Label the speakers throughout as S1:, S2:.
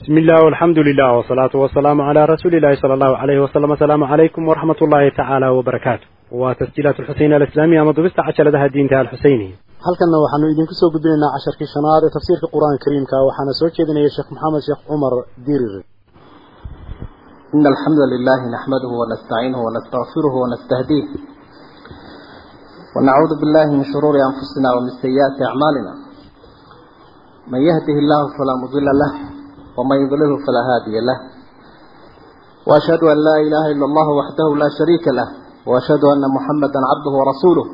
S1: بسم الله والحمد لله والصلاة والسلام على رسول الله صلى الله عليه وسلم السلام عليكم ورحمة الله تعالى وبركاته وتسجيلات الحسين الإسلامية مضبست عشر لها الدين تعالى الحسيني
S2: halkanna waxaanu idinku soo gudbinaynaa casharkii shanaad ee tafsiirka qur-aanka kariimka waxaana soo jeedinaya sheekh maxamed sheekh cumar dirir
S3: إن الحمد لله نحمده ونستعينه ونستغفره ونستهديه ونعوذ بالله من شرور أنفسنا ومن سيئات أعمالنا من يهده الله فلا مضل له ومن يضلله فلا هادي له وأشهد أن لا إله إلا الله وحده لا شريك له وأشهد أن محمدا عبده ورسوله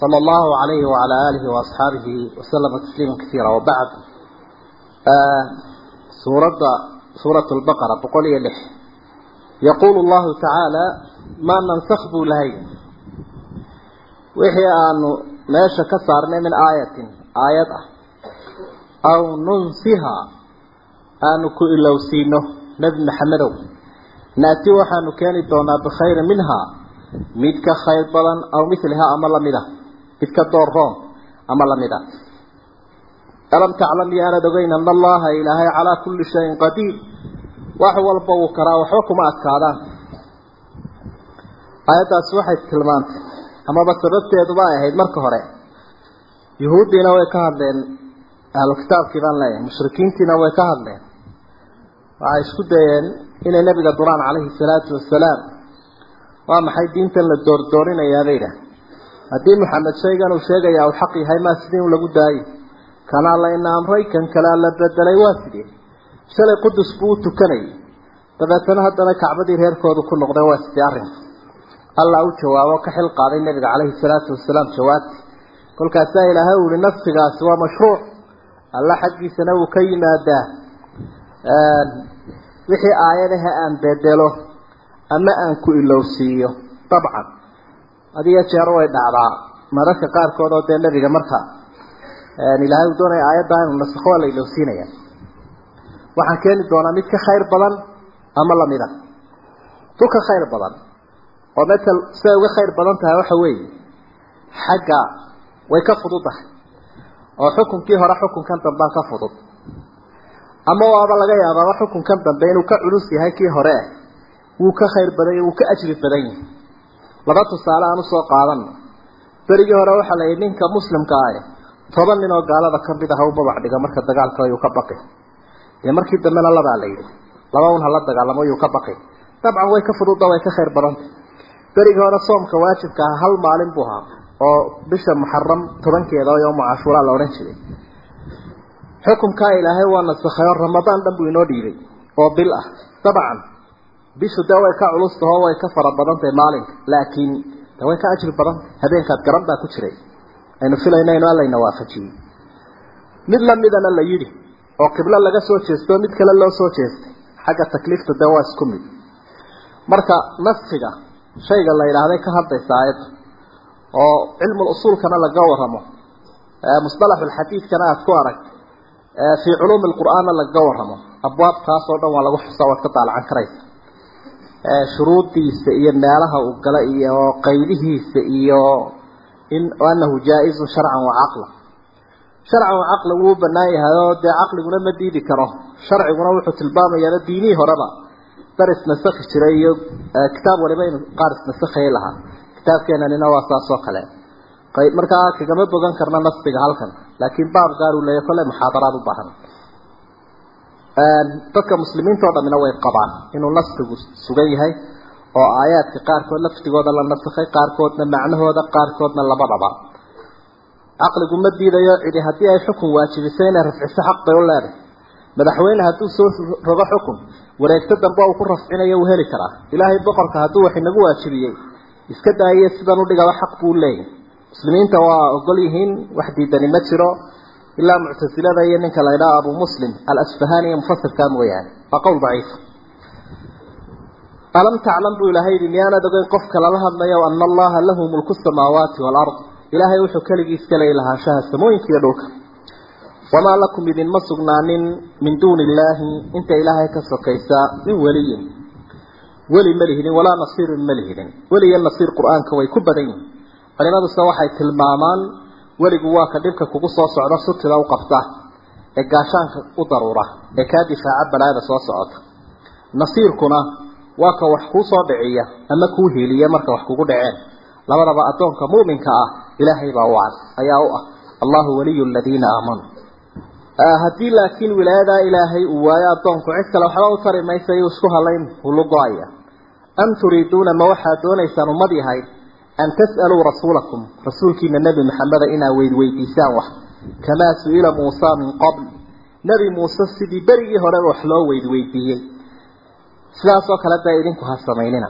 S3: صلى الله عليه وعلى آله وأصحابه وسلم تسليما كثيرا وبعد آه سورة سورة البقرة بقول يلح يقول الله تعالى ما ننسخ ذو وحي أن ماشى كسرنا من آية آية أو ننسها aanu ku ilowsiino nebi maxamedow. Naati waxaanu keeni doonaa bikhayri minhaa mid ka khayr badan aw milihaa ama la mid a midka door room ama la mid a alam taclam iyo ogeyn ana allaha ilaahay calaa kulli shayin qadiir. Wax walba wuu karaa waxba kuma adkaadaan. Aayaddaasi waxay tilmaantay amaba sababteeduba ay ahayd marka hore. Yuhuuddiina way ka hadleen ahlu kitaabkii baan leeyahay mushrikiintiina way ka hadleen. Waxay isku dayeen inay nebiga duraan calayhi salaatu wasalaam waa maxay diintan la doordoorinayaa bay idhaah haddii maxamed shaygan uu sheegayaa uu xaq yahay maa sidii in lagu daayi kanaa layna amray kan kalea la bedelay waa sidee shalay qudus buu u tukanayay dabeetana haddana kacbadii reerkoodu ku noqday waa sidee arrinka allah u jawaabo ka xil qaaday nabiga calayhi salaatu wasalaam jawaabti kolkaasaa ilaahay u yihi nafsigaasi waa mashruuc alla xaggiisana wuu ka yimaadaa wixii aayadaha aan bedelo ama aan ku ilowsiiyo dabcan. Adiga jeer way dhacdaa mararka qaarkood oo dee nabiga marka ilaahay uu doonaya aayaddaa inuu nasakho waa la ilowsiinaya. Waxaan keeni doonaa mid ka khayr badan ama lamida tu ka khayr badan oo matal siday uga khayr badan tahay waxa weeye xagga way ka fududahay oo xukunkii hore xukunkan dambaan ka fudud. Ama waaba laga yaabaaba xukunkan dambe inuu ka culus yahay kii hore wuu ka khayr badan yahay wuu ka ajri badan yahay. Laba tusaale aan u soo qaadano berigii hore waxaa la yidhi ninka muslimka ah toban nin oo gaalada ka mid ah u babac dhiga marka dagaalka ayuu ka baqi. Dee markii dambena labaa la yidhi laba un hala dagaalamo ayuu ka baqi. Dabcan way ka fududda way ka khayr badantay berigii hore soomka waajibka ah hal maalin buu ahaa oo bisha muxaram tobankeeda oo yowma cashuuraa la odhan jiray. Xukumkaa ilaahay waa nasakhay oo ramadaan dhan buu inoo dhiibay oo bil ah. Dabcan bishu dee way ka culus tahoo way ka fara badantahay maalinka. Laakiin de way ka ajri badantay habeenkaad garan baa ku jiray. Aynu filayna inu allayna waafajiyey. Mid lamidana la yidhi oo qiblo laga soo jeesto mid kale loo soo jeestay. Xagga takliifta dee waa isku mid. Marka naskiga shayga la yidhaahday ka hadlaysa aayadda oo cilmul usuulkana laga waramo musطalaxulxadiidkana aada ku aragta fii culuumi lqur'aanna lagaga waramo abwaabtaas dhan waa lagu xusaa waad ka daalacan karaysa. Shuruudiisa iyo meelaha uu gala iyo qaybihiisa iyo in anahu jaa-izun sharcan wa caqla. Sharcan wa caqli wuu banaan yahay oo dee caqliguna ma diidi karo. Sharciguna wuxuu tilmaamayaaba diinihii horeba. Dar isnasakhi jiray iyo kitaab waliba inu qaar isnasakhaya lahaa kitaabkeenanina waa saas oo kale. Markaa kagama bogan karna nasiga halkan laakiin baab gaar uu kolle muxaadaraad u baahan. Dadka muslimiinta o dhamina way qabaan inuu nasigu sugan yahay oo aayaadka qaarkood laftigooda la nasakhay qaarkoodna macnahooda qaarkoodna labadaba. Caqligu ma diidayo cidi haddii ay xukun waajibisay rafciso xaq bay u leedahay. Madaxweyne hadduu soo rogo xukun wareegto dambe uu ku rafcinayo uu heli karaa. Ilaahay boqorka hadduu wax inagu waajibiyey iska daaye sidan udhigaba xaq buu leeyahay. Muslimiinta waa ogol yihiin wax diidani ma jiro. Ilaa muctasilada iyo ninka la ydhaha abu muslim alasfahani iyo mufasirkaa mooyaane waa qowl daciif. Alam taclam buu ilaahay yidhi miyaanad ogeyn qofka lala hadlayo ana allaha lahu mulku samaawaati waalard ilaahay wuxuu keligii iska leey lahaanshaha samooyinka iyo dhulka. Wamaa lakum idinma sugnaanin min duuni illaahi inta ilaahay ka sokaysa min weliyin weli ma lihidin walaa nasiirin ma lihidin. Weli iyo nasiir qur'aanka way ku badan yihiin culimaduse waxay tilmaamaan weligu waa ka dhibka kugu soo socda sutida u qabta ee gaashaanka u daruura ee kaa difaaca balaada soo socota. Nasiirkuna waa ka wax kuu soo dhiciya ama kuu hiiliya marka wax kugu dhaceen. Labadaba addoonka mu'minka ah ilaahay baa u cad ayaa u ah allahu waliyu aladiina aamanuu haddii laakiin wilaayadaa ilaahay uu waayo addoonku cid kale waxba u tari maysa yuu isku halayn hulugo-aya am turiiduuna ma waxaad doonaysaan ummad yahay an tas'aluu rasuulakum rasuulkiina nebi maxameda inaad weydweydiisaan wax kamaa su'ila muusa min qabl nebi muuse sidii berigii horeba wax loo weydweydiiyey sidaasoo kale dee idinku ha samaynina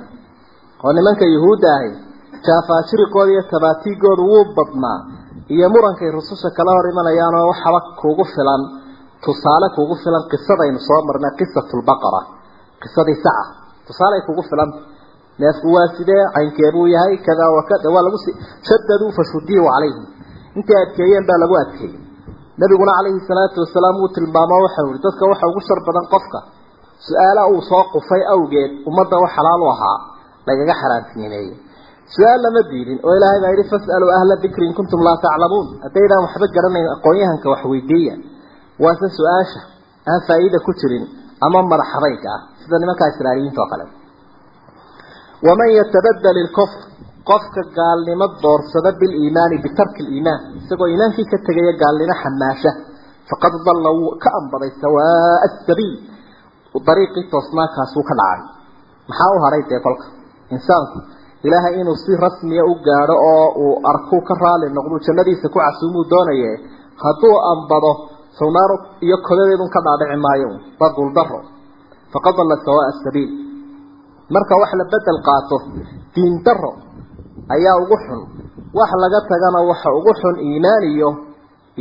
S3: oo nimanka yuhuudda ahi jaafaajirigooda iyo tabaatiigoodu wuu badnaa iyo murankay rususha kala hor imanayaanoo waxaba kuugu filan tusaale kuugu filan qisadaynu soo marnay qisatulbaqara qisadii saca tusaaley kugu filan. Neefku waa sidee? Caynkeebuu yahay. Kadaa wa kada waa lagu shadaduu fashudiyu calayhim intay adkeeyeen baa lagu adkeeyey nabiguna calayhi salaatu wasalaam wuu tilmaamo waxau yihi dadka waxa ugu shar badan qofka su'aala uu soo qufay awgeed ummadda wax xalaal u ahaa lagaga xaraantinimeeyey. Su'aal lama diidin oo ilaahay baa yidhi fas'aluu ahla dikri in kuntum laa taclamuun. Haddaydaan waxba garanayn aqoon-yahanka wax weydiiya. Waase su'aasha aan faa'iida ku jirin ama madaxadayga ah sida nimankaa israailiyiinta oo kale. waman yatabadal ilkufr qofka gaalnimo doorsada biliimaani bitarki liimaan isagoo iimaankii ka tegaya gaalnimo xamaasha faqad dalla wuu ka ambaday sawaa asabiil dariiqii toosnaankaasuu ka dhacay. Maxaa u hadhay dee kolka? Insaanku ilaahay inuu si rasmiya u gaadho oo uu arkuu ka raali noqdu jannadiisa ku casuumuu doonaye hadduu ambado sawnaar iyo kodadeedun ka dhaadhici maayo waa guuldaro faqad dalla sawaa sabiil marka wax la bedel qaato diin daro ayaa ugu xun. Wax laga tagana waxa ugu xun iimaan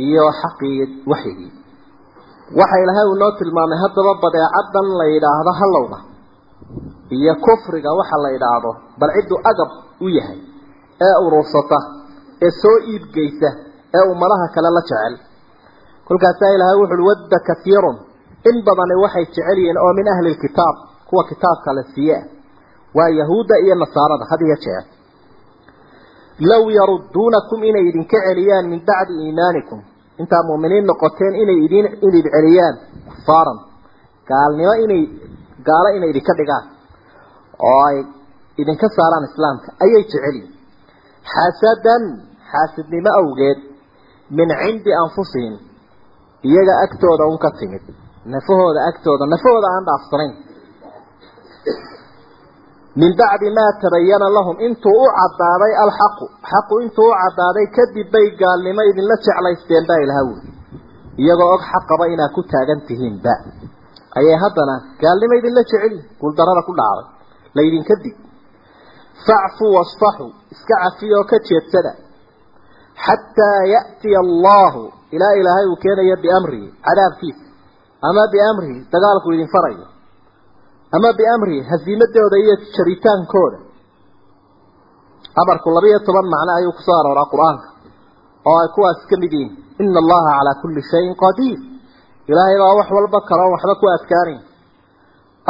S3: iyo xaqii waxyigii. Waxa ilaahay uu noo tilmaamay haddaba badeecadan la yidhaahdo halowga iyo kufriga waxa la yidhaahdo bal cidduu agab u yahay ee urursata ee soo iibgeysa ee ummadaha kale la jecel kolkaasaa ilaahay wuxu uhi wadda kaiirun in badani waxay jecel yihiin oo min ahli lkitaab kuwa kitaabka la siiye waa yahuudda iyo nasaarada had iyo jeer. Low yarudduunakum inay idinka celiyaan min bacdi iimaanikum. Intaa muuminiin noqoteen inay idin idin celiyaan kufaaran. Gaalnimo inay gaalo inay idinka dhigaan oo ay idinka saaraan islaamka ayay jeceliyin xasadan xaasidnimo awgeed min cindi anfusihim iyaga agtooda un ka timid. Nafahooda agtooda nafahooda aan dhaafsanayn. Min bacdi maa tabayana lahum intuu u cadaaday alxaqu xaqu intuu u cadaaday kadib bay gaalnimo idinla jeclaysteen baa ilaha wuli iyagoo og xaqaba inaad ku taagan tihiinba. Ayay haddana gaalnimo idinla jeceli guuldarada ku dhacday. Laydinka dig facfuu wasfaxuu iska cafiya oo ka jeedsada. Xataa ya'tiya allahu ilaa ilaahay uu keenayo biamrihi cadaabkiisa ama biamrihi dagaalku idin farayo. Ama biamrihi hasiimadooda iyo jaritaankooda amarku labiyo toban macno ayuu ku soo arooraa qur'aanka. Oo ay kuwaas ka mid yihiin ina allaha calaa kulli shayin qadiir. Ilaahay baa wax walba kaloon waxba ku adkaanayn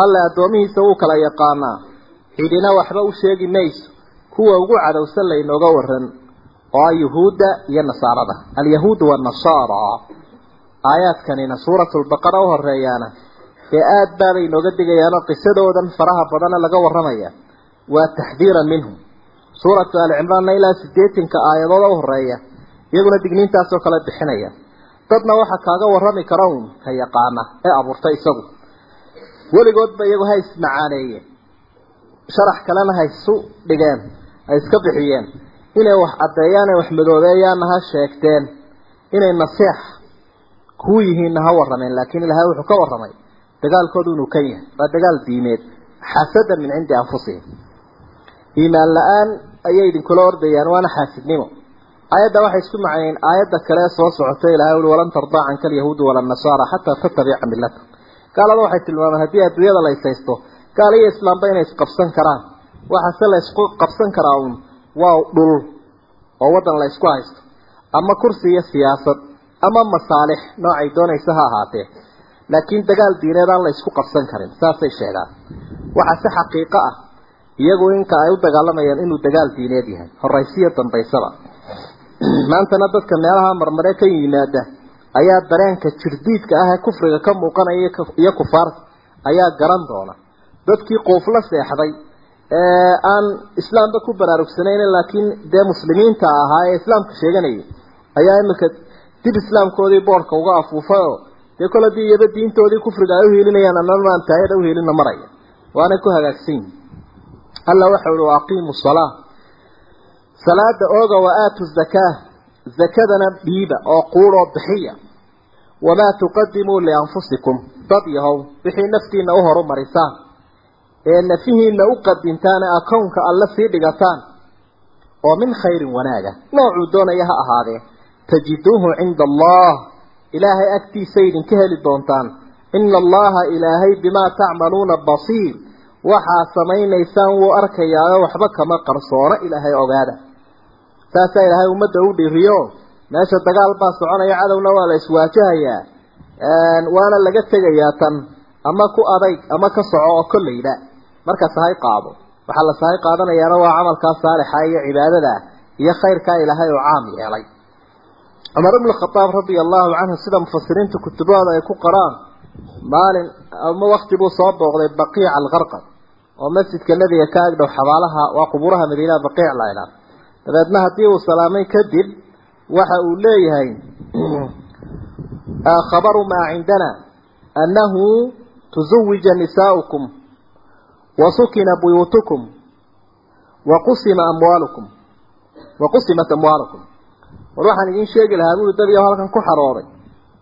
S3: alle addoomihiisa wuu kala yaqaanaa. Cidina waxba u sheegi mayso. Kuwa ugu cadowsan laynooga waran oo yuhuudda iyo nasaarada. Alyahuud wanasaara aayaadkanina suuratulbaqara u horeeyaana dee aad baabay inooga digayaanoo qisadoodan faraha badana laga warramaya waa taxdiiran minhum suuratu alcimraanna ilaa siddeetanka aayadood u horreeya iyaguna digniintaasoo kale bixinaya. Dadna waxa kaaga warrami kara uun ka yaqaana ee abuurtay isagu. Weligoodba iyagu ha ismacaaneeyeen sharax kalena ha isu dhigeen ha iska bixiyeen inay wax caddeeyaan ee wax madoobeeyaanna ha sheegteen. Inay nasiix kuu yihiinna ha warrameen laakiin ilaahay wuxuu ka warramay. Dagaalkoodu inuu kan yahay. Waa dagaal diimeed. Xasadan min cindi anfusihim. Iimaan la'aan ayay idinkula ordayaan waana xaasidnimo. Aayadda waxay isku macnayeen aayadda kale soo socotay ilahay uli walan tardaa canka alyahuudu wala nasaara xataa tattabica millata. Gaalada waxay tilmaameen haddii adduunyada la isaysto gaal iyo islaamba inay isqabsan karaan. Waxaase la isku qabsan karaa uun waa dhul. Oo waddan la isku haysto. Ama kursi siyaasad ama masaalix noocay doonaysa ha ahaatee. Laakiin dagaal diineed aan la isku qabsan karin saasay sheegaan. Waxaa si xaqiiqo ah iyagu inka ay u dagaalamayaan inuu dagaal diineed yahay. Horaysiyo dambaysaba. Maantana dadka meelaha marmare ka yimaada ayaa dareenka jirdiidka ah ee kufriga ka muuqanaya iyo kufaarta ayaa garan doona. Dadkii qoofla seexday ee aan islaamba ku baraarugsanayn laakiin dee muslimiinta ahaa ee islaamka sheeganayay ayaa imika dib islaamkoodii boorka uga afuufay oo dee kole dii iyaba diintoodii kufriga ay uhiilinayaan anaan taayada uhiilina maraya waanay ku hagaagsan yihiin alla waxa uhi waaqiimu salaa salaada ooga wa aatu zakaa zakadana dhiiba oo quudoo bixiya. Wamaa tuqadimuu lianfusikum dad yahow wixii naftiina u horumarisaan ee nafihiina u qadintaane akownka alle sii dhigataan oo min khayrin wanaaga. Noocuu doonaya ha ahaadee. Tajiduuhu cinda allah. Ilaahay agtiisa idinka heli doontaan. Ina allaha ilaahay bimaa tacmaluuna basiir. Waxaa samaynaysaan wuu arkayaayo waxba kama qarsoono ilaahay ogaada. Saasaa ilaahay ummadda u dhiriyo meesha dagaal baa soconaya cadowna waa la iswaajahayaa waana laga tegayaa tan. Ama ku adayg ama ka soco oo kolleyba marka sahay qaado. Waxaa la sahay qaadanayaana waa camalkaa saalixa iyo cibaadada iyo khayrkaa ilaahay oo caam yeelay. Cumar ibnu khadaab radia allahu canhu sida mufasiriinta kutubahooda ay ku qoraan maalin ama wakti buu soo booqday baqiica alkarqad oo masjidka nebiga ka agdhow xabaalaha waa qubuuraha madiinaha baqiic la idhaah dabeedna haddii uu salaamay kadib waxa uu leeyahay khabaru maa cindana annahu tuzawija nisaa'ukum wa sukina buyuutukum wa qusima amwaalukum wa qusimat amwaalukum war waxaan idiin sheegi lahaa buui dabiyo halkan ku xarooday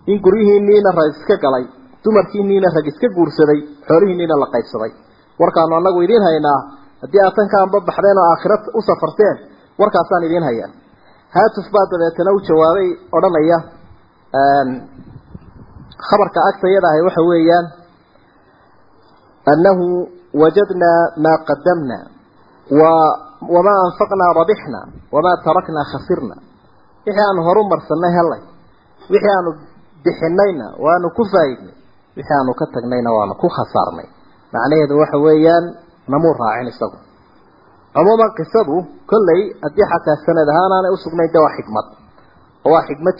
S3: in guryihiiniina rag iska galay dumarkiiniina rag iska guursaday xoolihiiniina la qaybsaday warkaanu annagu idiin haynaa haddii aad tan ka anbabaxdeen oo aakhira u safarteen warkaasaan idiin hayaa haatuf baa dabeetana wajadnaa maa qadamna wa wamaa anfaqnaa rabixna wamaa taraknaa khasirna wixii aanu horu marsanay helay wixii aanu bixinayna waanu ku faa'iidnay wixii aanu ka tagnayna waanu ku khasaarnay macnaheedu waxa weeyaan namuu raacin isagu cumuuman qisadu kolley haddii xataa sanad ahaan aanay usugnayn de waa xikmad oo waa xikmad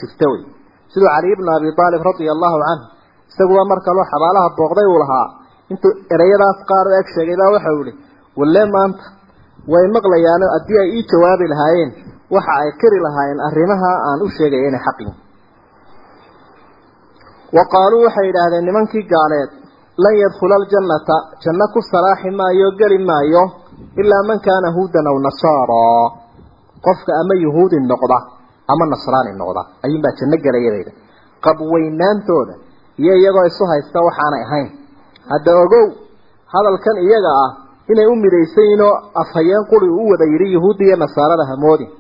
S3: intuu ereyadaas qaar eg sheegay baa waxau ihi walle maanta way maqlayaano haddii ay ii jawaabi lahaayeen waxa ay qiri lahaayeen arrimaha aan u sheegaya inay xaq yihiin wa qaaluu waxay yidhaahdeen nimankii gaaleed lan yadkhula aljannata janno ku salaaxi maayo geli maayo ilaa man kaana huudan aw nasaara. Qofka ama yuhuudi noqda ama nasraani noqda ayuunbaa janno gelayadayda qabweynaantooda iyo iyagoo isu haysta waxaanay ahayn hadda ogow hadalkan iyaga ah inay u midaysan yihiin oo afhayeen quri u wada yidhi yuhuudda iyo nasaarada hamoodin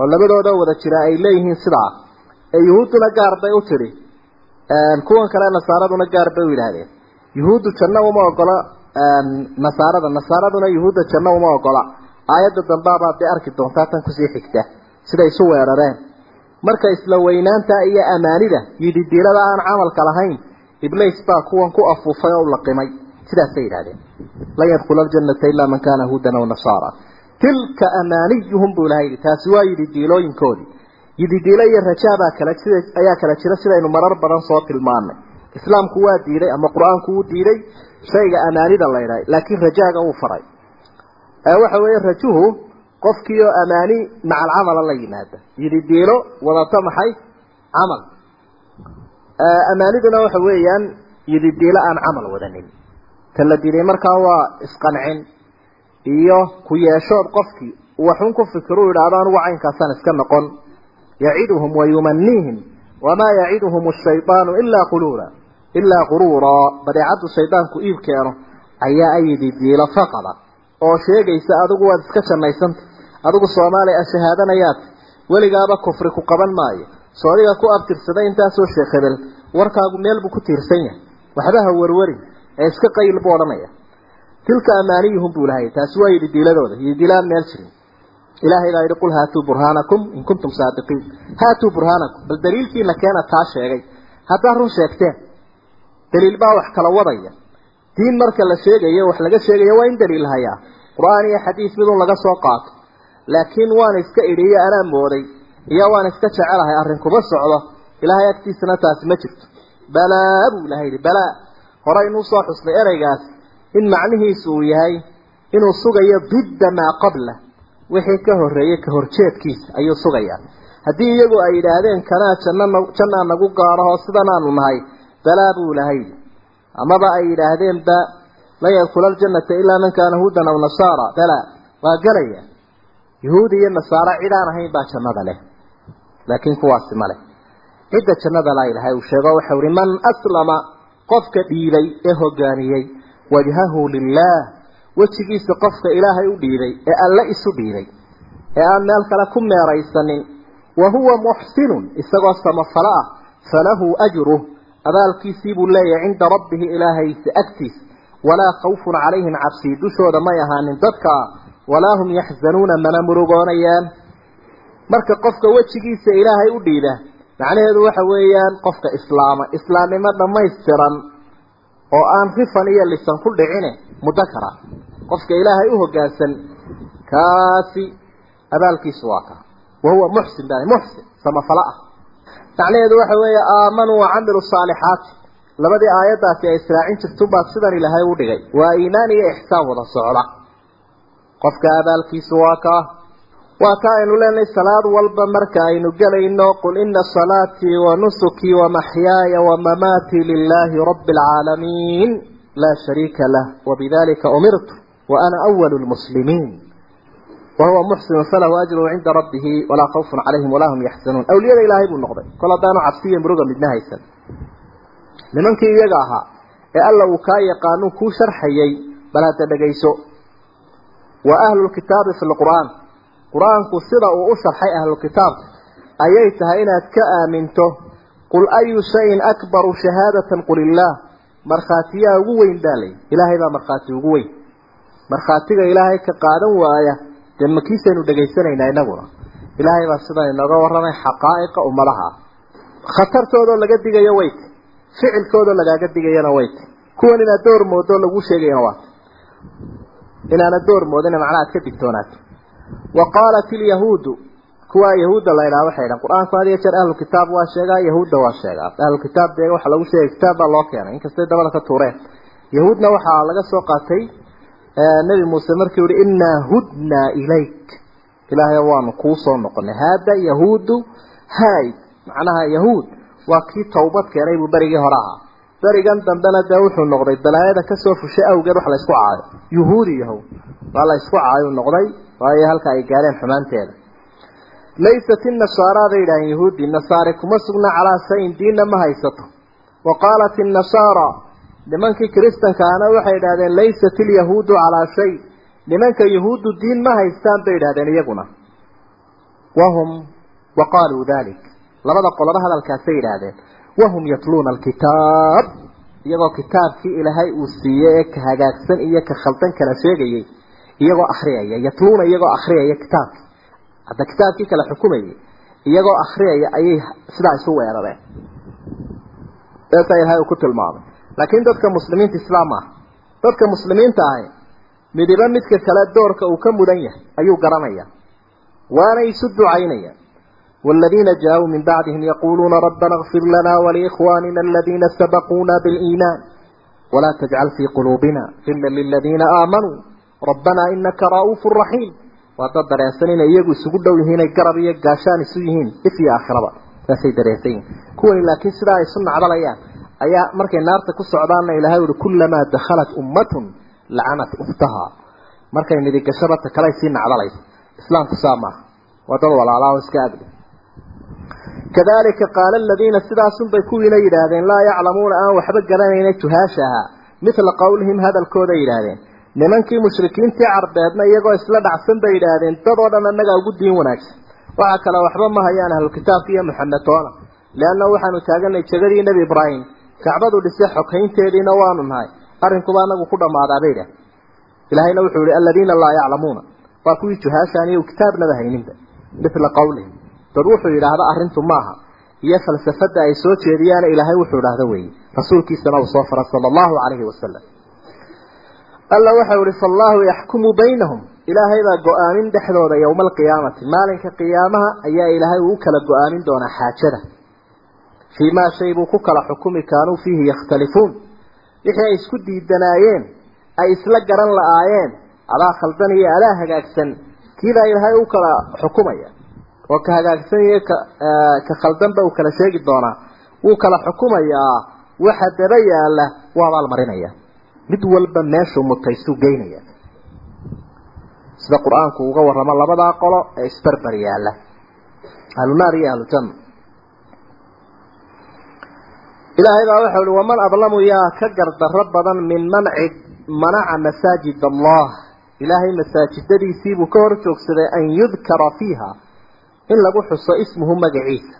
S3: oo labadooda wada jira ay leeyihiin sidaa ee yuhuudduna gaar bay u tidhi kuwan kale nasaaraduna gaar bay u yidhaahdeen. Yuhuuddu janno uma ogola nasaarada nasaaraduna yuhuudda janno uma ogola. Aayadda dambaabaad dee arki doontaa tan ku sii xigta siday isu weerareen. Marka isla weynaanta iyo amaanida yididiilada aan camalka lahayn iblays baa kuwan ku afuufay oo laqimay sidaasay yidhahdeen. Lan yadkhula aljannata ilaa man kaana huudan aw nasaara. Tilka amaaniyuhum buu ilahay yidhi taasi waa yididiilooyinkoodii yididiilo iyo rajaabaa kala sida ayaa kala jira sidaynu marar badan soo tilmaanay islaamku waa diiday ama qur'aanku wuu diiday shayga amaanida la ydhahay laakiin rajaaga uu faray. Waxa weeye rajuhu qofkii oo amaani maca alcamala la yimaada. Yididiilo wadata maxay? Camal amaaniduna waxa weeyaan yididiilo aan camal wadanin. Ta la diiday markaa waa isqancin iyo ku yeeshood qofkii waxun ku fikiruu yidhaahdo anugu caynkaasaan iska noqon. Yaciduhum wayumaniihim wamaa yaciduhum ashaydaanu ilaa quluura ilaa quruuraa. Badeecaddu shaydaanku iib keeno ayaa ayidi diilo faqada. Oo sheegaysa adigu waad iska jannaysanta adigu soomaaliya shahaadanayaad weligaaba kufri ku qaban maayo soodiga ku abtirsaday intaasoo sheekh hebel warkaagu meel buu ku tiirsan yahay. Waxba ha warwarin ee iska qayl buu odhanaya. Tilka amaaniyuhum buu lahay taasi waa yidhi diiladooda. Yidilaan meel jirin. Ilaahay baa yidhi qul haatuu burhaanakum in kuntum saadiqiin. Haatuu burhaanakum. Bal daliilkiina keena taa sheegay. Haddaad run sheegteen daliil baa wax kala wadaya. Diin marka la sheegayo wax laga sheegayo waa in daliil hayaa. Qur'aan iyo xadiis midun laga soo qaato. Laakiin waan iska idhiyo anaa mooday iyo waan iska jecelahay arrin kuma socdo. Ilaahay agtiisana taasi ma jirto. Balaa buu ilahay yihi balaa hore inuu soo xusnay ereygaas in macnihiisu uu yahay inuu sugayo didda maa qabla. Wixii ka horreeyey ka horjeedkiisa ayuu sugayaa haddii iyagu ay yidhaahdeen kanaa janna jannaa nagu gaarahoo sidanaanu nahay? Balaa buu ilahay yidhi. Amaba ay yidhaahdeenba lan yadkula aljannata ilaa man kaana huudan aw nasaara. Balaa waa gelaya yahuudi iyo nasaaro cid aan ahayn baa jannada leh laakiin kuwaasi ma leh. Cidda jannada laa uu sheego waxau ihi man aslama qofka dhiibay ee hogaamiyey wajhahu lilaah wejigiisa qofka ilaahay u dhiibay ee alle isu dhiibay ee aan meel kale ku meeraysanin wa huwa muxsinun isagoo samafalo ah falahu ajruh abaalkiisii buu leeyahay cinda rabbihi ilaahaysa agtiisa walaa khawfun calayhim cabsii dushooda may ahaanin dadka walaa hum yaxzanuuna mana murugoonayaan marka qofka wejigiisa ilaahay u dhiiba macnaheedu waxa weeyaan qofka islaama islaamnimo dhammaystiran oo aan rifan iyo lisan ku dhicine muddo kara qofka ilaahay u hoggaansan kaasi abaalkiisu waa ka. Wa huwa muxsin baa muxsin samafalo ah. Macnaheedu waxa weeye aamanuu wacamilu saalixaati labadii aayaddaasi ay israacin jirtunbaa sidan ilaahay u dhigay. Waa iimaan iyo ixsaan wada socda. Qofka abaalkiisu waa kaa waa ka aynu leenahay salaad walba marka aynu gelayno qul ina salaatii wa nusukii wa maxyaaya wa mamaatii lilaahi rabbi alcaalamiin laa shariika lah. Wabidalika umirtu wa ana awalu lmuslimiin wahuwa muxsinu falahu ajruhu cinda rabbihi walaa khawfun calayhim walaa hum yaxzanuun awliyada ilaahay buu noqday. Kol haddaanu cabsiyo muruga midna haysan. Nimankii iyaga ahaa ee alla uu kaa yaqaanu kuu sharxayay bal hadda dhegayso wa ahlulkitaabi fi lqur'aan qur'aanku sida uu u sharxay ahlulkitaabka ayay tahay inaad ka aaminto qul ayu shayin akbaru shahaadatan qul illaah markhaatiyaa ugu weyn baa layi ilaahay baa markhaati ugu weyn. Markhaatiga ilaahay ka qaadan waaya dee makiisaynu dhegaysanaynaa inaguna? Ilaahay baa sidan inooga warramay xaqaa'iqa ummadaha. Khatartoodoo laga digayo wayt. Ficilkoodoo lagaaga digayana wayt. Kuwan inaad door moodoo lagu sheegayana waat. Inaana door moodina macnaha ad ka digtoonaato wa qaalat ilyahuudu kuwaa yahuudda la idhaha waxay dhahan qur'aanku had iyo jeer ahlulkitaab waa sheegaa yahuudda waa sheegaa. Ahlulkitaab dee waxaa lagu sheegay kitaab baa loo keenay inkastay dabada ka tuureen. Yahuudna waxaa laga soo qaatay nebi muuse markii uhi innaa hudnaa ilayk. Ilaahay waanu kuu soo noqonay haada yahuudu hayd macnaha yahuud waa kii tawbad keenay buu berigii hore ahaa. Berigan dambena dee wuxuu noqday balaayada ka soo fushay awgeed wax la isku caayo. Yuhuudi yahow waa la isku caayu noqday waayo halka ay gaareen xumaanteeda. Laysat inasaara bay yidhaaheen yahuudi nasaari kuma sugna calaa shayin diinna ma haysato. Wa qaalat innasaara nimankii kiristankaana waxay idhahdeen laysat ilyahuudu calaa shay. Nimanka yahuuddu diin ma haystaan bay idhahdeen iyaguna. Wahum wa qaaluu dalik labada qoloba hadalkaasay yidhaahdeen wahum yatluuna alkitaab. Iyagoo kitaabkii ilaahay uu siiyey ee ka hagaagsan iyo ka khaldan kala sheegayey iyagoo akriyaya yatluuna iyagoo akriyaya kitaabkii hadda kitaabkii kala xukumayay iyagoo akriyaya ayay sidaa isu weerareen eesaa ilaahay uu ku tilmaamay laakiin dadka muslimiinta islaam ah dadka muslimiinta ahi midiba midka kale doorka uu ka mudan yahay ayuu garanaya waana isu ducaynaya والذين جاءوا من بعدهم يقولون ربنا اغفر لنا ولإخواننا الذين سبقونا بالإيمان ولا تجعل في قلوبنا غلا للذين آمنوا rabbanaa inaka ra'uufu raxiim waadad dareensan inay iyagu isugu dhow yihiin garab iyo gaashaan isu yihiin if iyo aakhiraba. Saasay dareensan yihiin kuwani laakiin sidaa ay isu nacdalayaan ayaa markay naarta ku socdaanna ilaahay uhi kulamaa dakhalat ummatun lacanat uftahaa markay midigashadata kale sii nacdalaysa. Islaamku saa maaha waa dad walaalaa oo iska agdhi kadalika qaala aladiina sidaasun kuwiina yidhaahdeen laa yaclamuuna aan waxba garanayna juhaasha ahaa mithla qowlihim hadalkooday yidhaahdeen nimankii mushrikiintii carbeedna iyagoo isla dhacsan bay yidhaahdeen dad oo dhan annagaa ugu diin wanaagsan. Waxa kale waxba ma hayaan ahlukitaabka iyo muxametoona leanna waxaanu taaganay jegadii nebi ibraahim kacbadu dhisay xoghaynteediina waanu nahay arrinkuba anagu ku dhammaadaa bay idhaah ilaahayna wuxuu yihi aladiina laa yaclamuuna. Waa kuwii juhaashaan iyo kitaabnaba hayninba mithla qawlihim dad wuxuu yidhaahda arrintu maaha iyo falsafada ay soo jeediyaan ilaahay wuxuu idhaahda weeye rasuulkiisana uu soo fara sala allahu calayhi wasalam alla waxau ihi fallaahu yaxkumu baynahum. Ilaahay baa go'aamin dhexdooda yowma alqiyaamati maalinka qiyaamaha ayaa ilaahay uu kala go'aamin doonaa xaajada. Fii maa shay buu ku kala xukumi kaanuu fiihi yakhtalifuun. Wixii ay isku diidanaayeen ay isla garan la-aayeen adaa khaldan iyo adaa hagaagsan kiibaa ilaahay u kala xukumaya. Oo ka hagaagsan iyo ka ka khaldanba uu kala sheegi doonaa. Wuu kala xukumayaa waxa daba yaalla u abaalmarinaya mid walba meeshuu mutaystuu geynaya. Sida qur'aanku uga warramo labadaa qolo ee isbarbar yaalla ahlunaar iyo ahlujanna ilaahay baa waxau uhi waman adlamu yaa ka gardarro badan min manci manaca masaajid allah. Ilaahay masaajidadiisiibuu ka hor joogsaday an yudkara fiiha in lagu xuso ismuhu magaciisa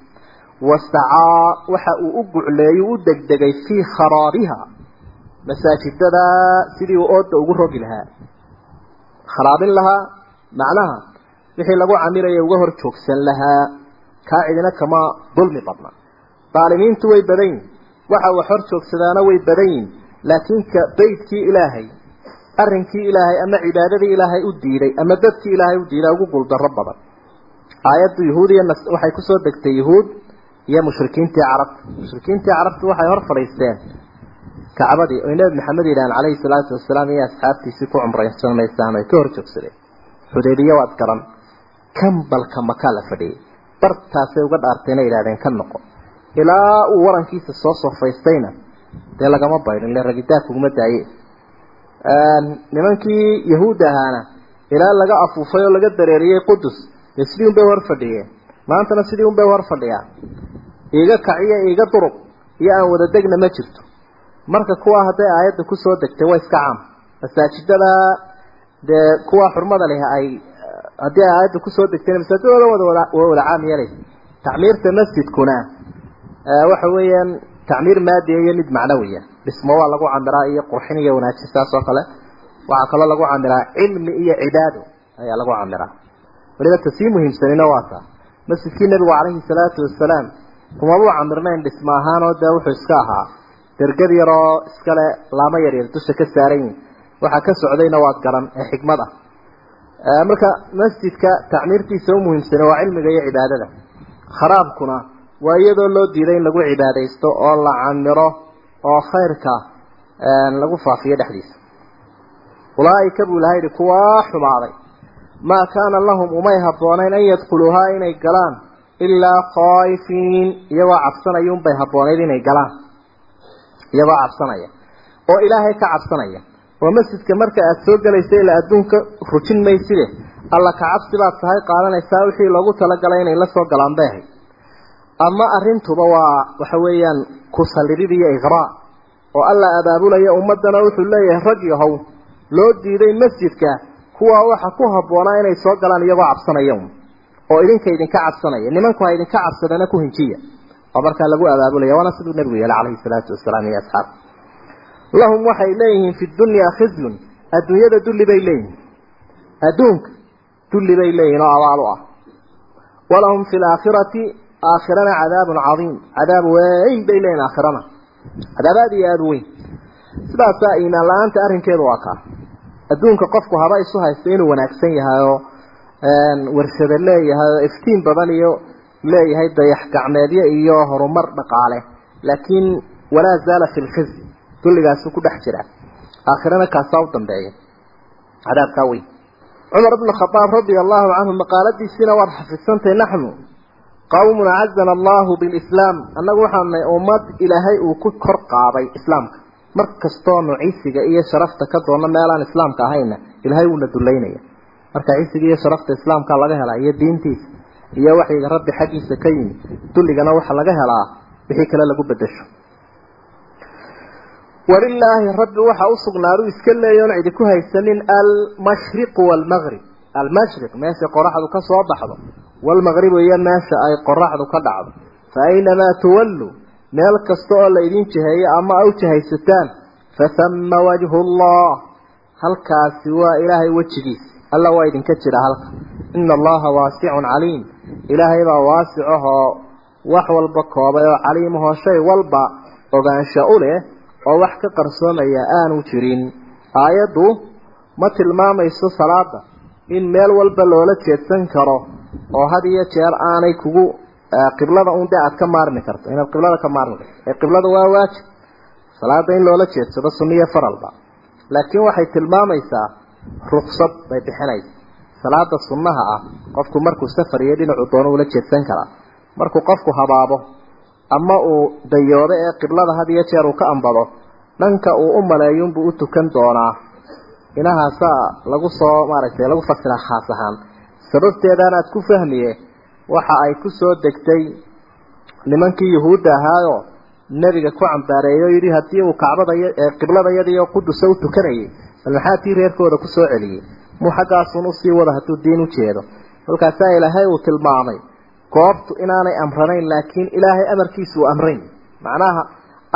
S3: wastacaa waxa uu u gucleeyu u degdegay fii kharaabiha masaajidada sidii uu ooda ugu rogi lahaa kharaabin lahaa macnaha wixii lagu camiraya uga hor joogsan lahaa kaa cidina kama dulmi badna. Daalimiintu way badan yihiin waxa wax hor joogsadaana way badan yihiin laakiin ka beydkii ilaahay arrinkii ilaahay ama cibaadadii ilaahay u diiday ama dadkii ilaahay u diiday ugu guuldarro badan. Aayaddu yahuud iyo waxay ku soo degtay yahuud iyo mushrikiintii carabta mushrikiintii carabtu waxay hor fadhiisteen kacbadii oy nebi maxamed yidhahan calayhi salaatu wasalaam iyo asxaabtiisii ku cumraysamaysaan ay ka hor joogsadeen xudaybiya waad garan kambalka makaa la fadhiyey bartaasay uga dhaartayna yidhahdeen ka noqo. Ilaa uu warankiisa soo sofaystayna dee lagama baydhin ile ragidaa kuguma daaye. Nimankii yahuud ahaana ilaa laga afuufay oo laga dareeriyey qudus dee sidii unbay hor fadhiyeen. Maantana sidii unbay hor fadhiyaan. Iiga kaciyo iiga duruq iyo aan wada degna ma jirto marka kuwa hadday aayadda ku soo degtay waa iska caam. Masaajidada dee kuwa xurmada leh ay haddii ay aayadda ku soo degtayna masaajidooda wada waa wada caam yeelaysa tacmiirta masjidkuna waxa weeyaan tacmiir maadiya iyo mid macnawiya dhismo waa lagu camiraa iyo qurxin iyo wanaajin saas oo kale waxaa kaloo lagu camiraa cilmi iyo cibaado ayaa lagu camiraa waliba ta sii muhiimsanina waa taa masjidkii nebigu calayhi salaatu wasalaam kumabuu camirnayn dhismo ahaanoo dee wuxuu iska ahaa dergad yaroo iskale laamo yaryar dusha ka saaran yihiin waxaa ka socdayna waad garan ee xikmad ah. Marka masjidka tacmiirtiisa u muhiimsane waa cilmiga iyo cibaadada. Kharaabkuna waa iyadoo loo diiday in lagu cibaadaysto oo la camiro oo khayrka lagu faafiyo dhexdiisa. Ulaaika buu ilahay yihi kuwaa xumaaday. Maa kaana lahum umay habboonayn an yadkhuluuhaa inay galaan? Ilaa khaa'ifiin iyagoo cabsanaya unbay habboonayd inay galaan iyagoo cabsanaya oo ilaahay ka cabsanaya. Oo masjidka marka aada soo gelaysa ila adduunka rujin mayside alla ka cabsi baad tahay qaadanaysaa wixii loogu talagalay inay la soo galaan bay ahayd ama arrintuba waa waxa weeyaan ku sallidid iyo iqraa oo alla abaabulaya ummaddana wuxuu leeyahay rag yahow loo diiday masjidka kuwaa waxa ku habboonaa inay soo galaan iyagoo cabsanaya oo idinka idinka cabsanaya nimanku ha idinka cabsadana ku hinjiya oo markaa lagu abaabulaya waana siduu nebigu yeelay calayhi salaatu wasalaam iyo asxaab lahum waxay leeyihiin fi dunyaa khizyun adduunyada dulli bay leeyihiin. Adduunka dulli bay leeyihiin oo abaal u ah. Walahum fi laakhirati aakhirana cadaabun cadiim cadaab weyn bay leeyihiin aakhirana. Cadaab aada iyo aada weyn. Sidaasaa iimaan la'aanta arrinkeedu waa kaa adduunka qofku haba isu haysta inuu wanaagsan yahay oo warshado leeyahay oo iftiin badan iyo leeyahay dayax gacmeedyo iyo horumar dhaqaale. Laakiin walaa zaala fi lkhizy dulligaasu ku dhex jira. Aakhirana kaasaa u dambeeya. Cadaabkaa weyn. Cumar bnu khadaab radia allahu canhu maqaaladiisiina waad xafidsantahay naxnu qawmun acazana allahu bilislaam annagu waxaanay ummad ilaahay uu ku kor qaaday islaamka. Mar kastoonu cisiga iyo sharafta ka doonno meelaan islaamka ahayna ilaahay wuuna dullaynaya marka cisiga iyo sharafta islaamka laga helaa iyo diintiisa iyo waxyiga rabbi xaggiisa ka yimi dulligana waxa laga helaa wixii kale lagu bedesho. Walilaahi rabbi waxa u sugnaadu iska leeyoon cidi ku haysanin almashriqu waalmaqrib almashriq meesha qoraxdu ka soo baxdo. Waalmaqribu iyo meesha ay qoraxdu ka dhacdo. Fa aynamaa tuwallu meel kasta oo la idin ama a u jihaysataan fathamma wajhu allah. Halkaasi waa ilaahay wejigiisa alla waa idinka jira halka. Ina allaha waasicun caliim. Ilaahay baa waasic ahoo wax walba koobay oo caliimahoo shay walba ogaansho u leh oo wax ka qarsoomaya aanu jirin. Aayaddu ma tilmaamayso salaada in meel walba loola jeedsan karo oo had iyo jeer aanay kugu qiblada un dee aad ka maarmi karto inaad qiblada ka maarmi karto. Ee qiblada waa waajib. Salaada in loola jeedsado sunniyo faralba. Laakiin waxay tilmaamaysaa ruksad bay bixinaysa. Salaada sunnaha ah qofku markuu safar iyo dhinacu doono ula jeedsan karaa. Markuu qofku habaabo ama uu dayoodo ee qiblada had iyo jeer uu ka ambado dhanka uu u maleeyuunbuu u tukan doonaa. Inahaasaa lagu soo maaragtay lagu fasiraa khaas ahaan. Sababteedaan aad ku fahmiye waxa ay ku soo degtay nimankii yuhuudda ahaayoo nebiga ku cambaareeyey oo yidhi haddii uu kacbada qibladayadiioo qudusa u tukanayay bal maxaa tii reerkooda ku soo celiyey. Muu xaggaasun u sii wada hadduu diin u jeedo. Kolkaasaa ilaahay uu tilmaamay goobtu inaanay amranayn laakiin ilaahay amarkiisu uu amrayn. Macnaha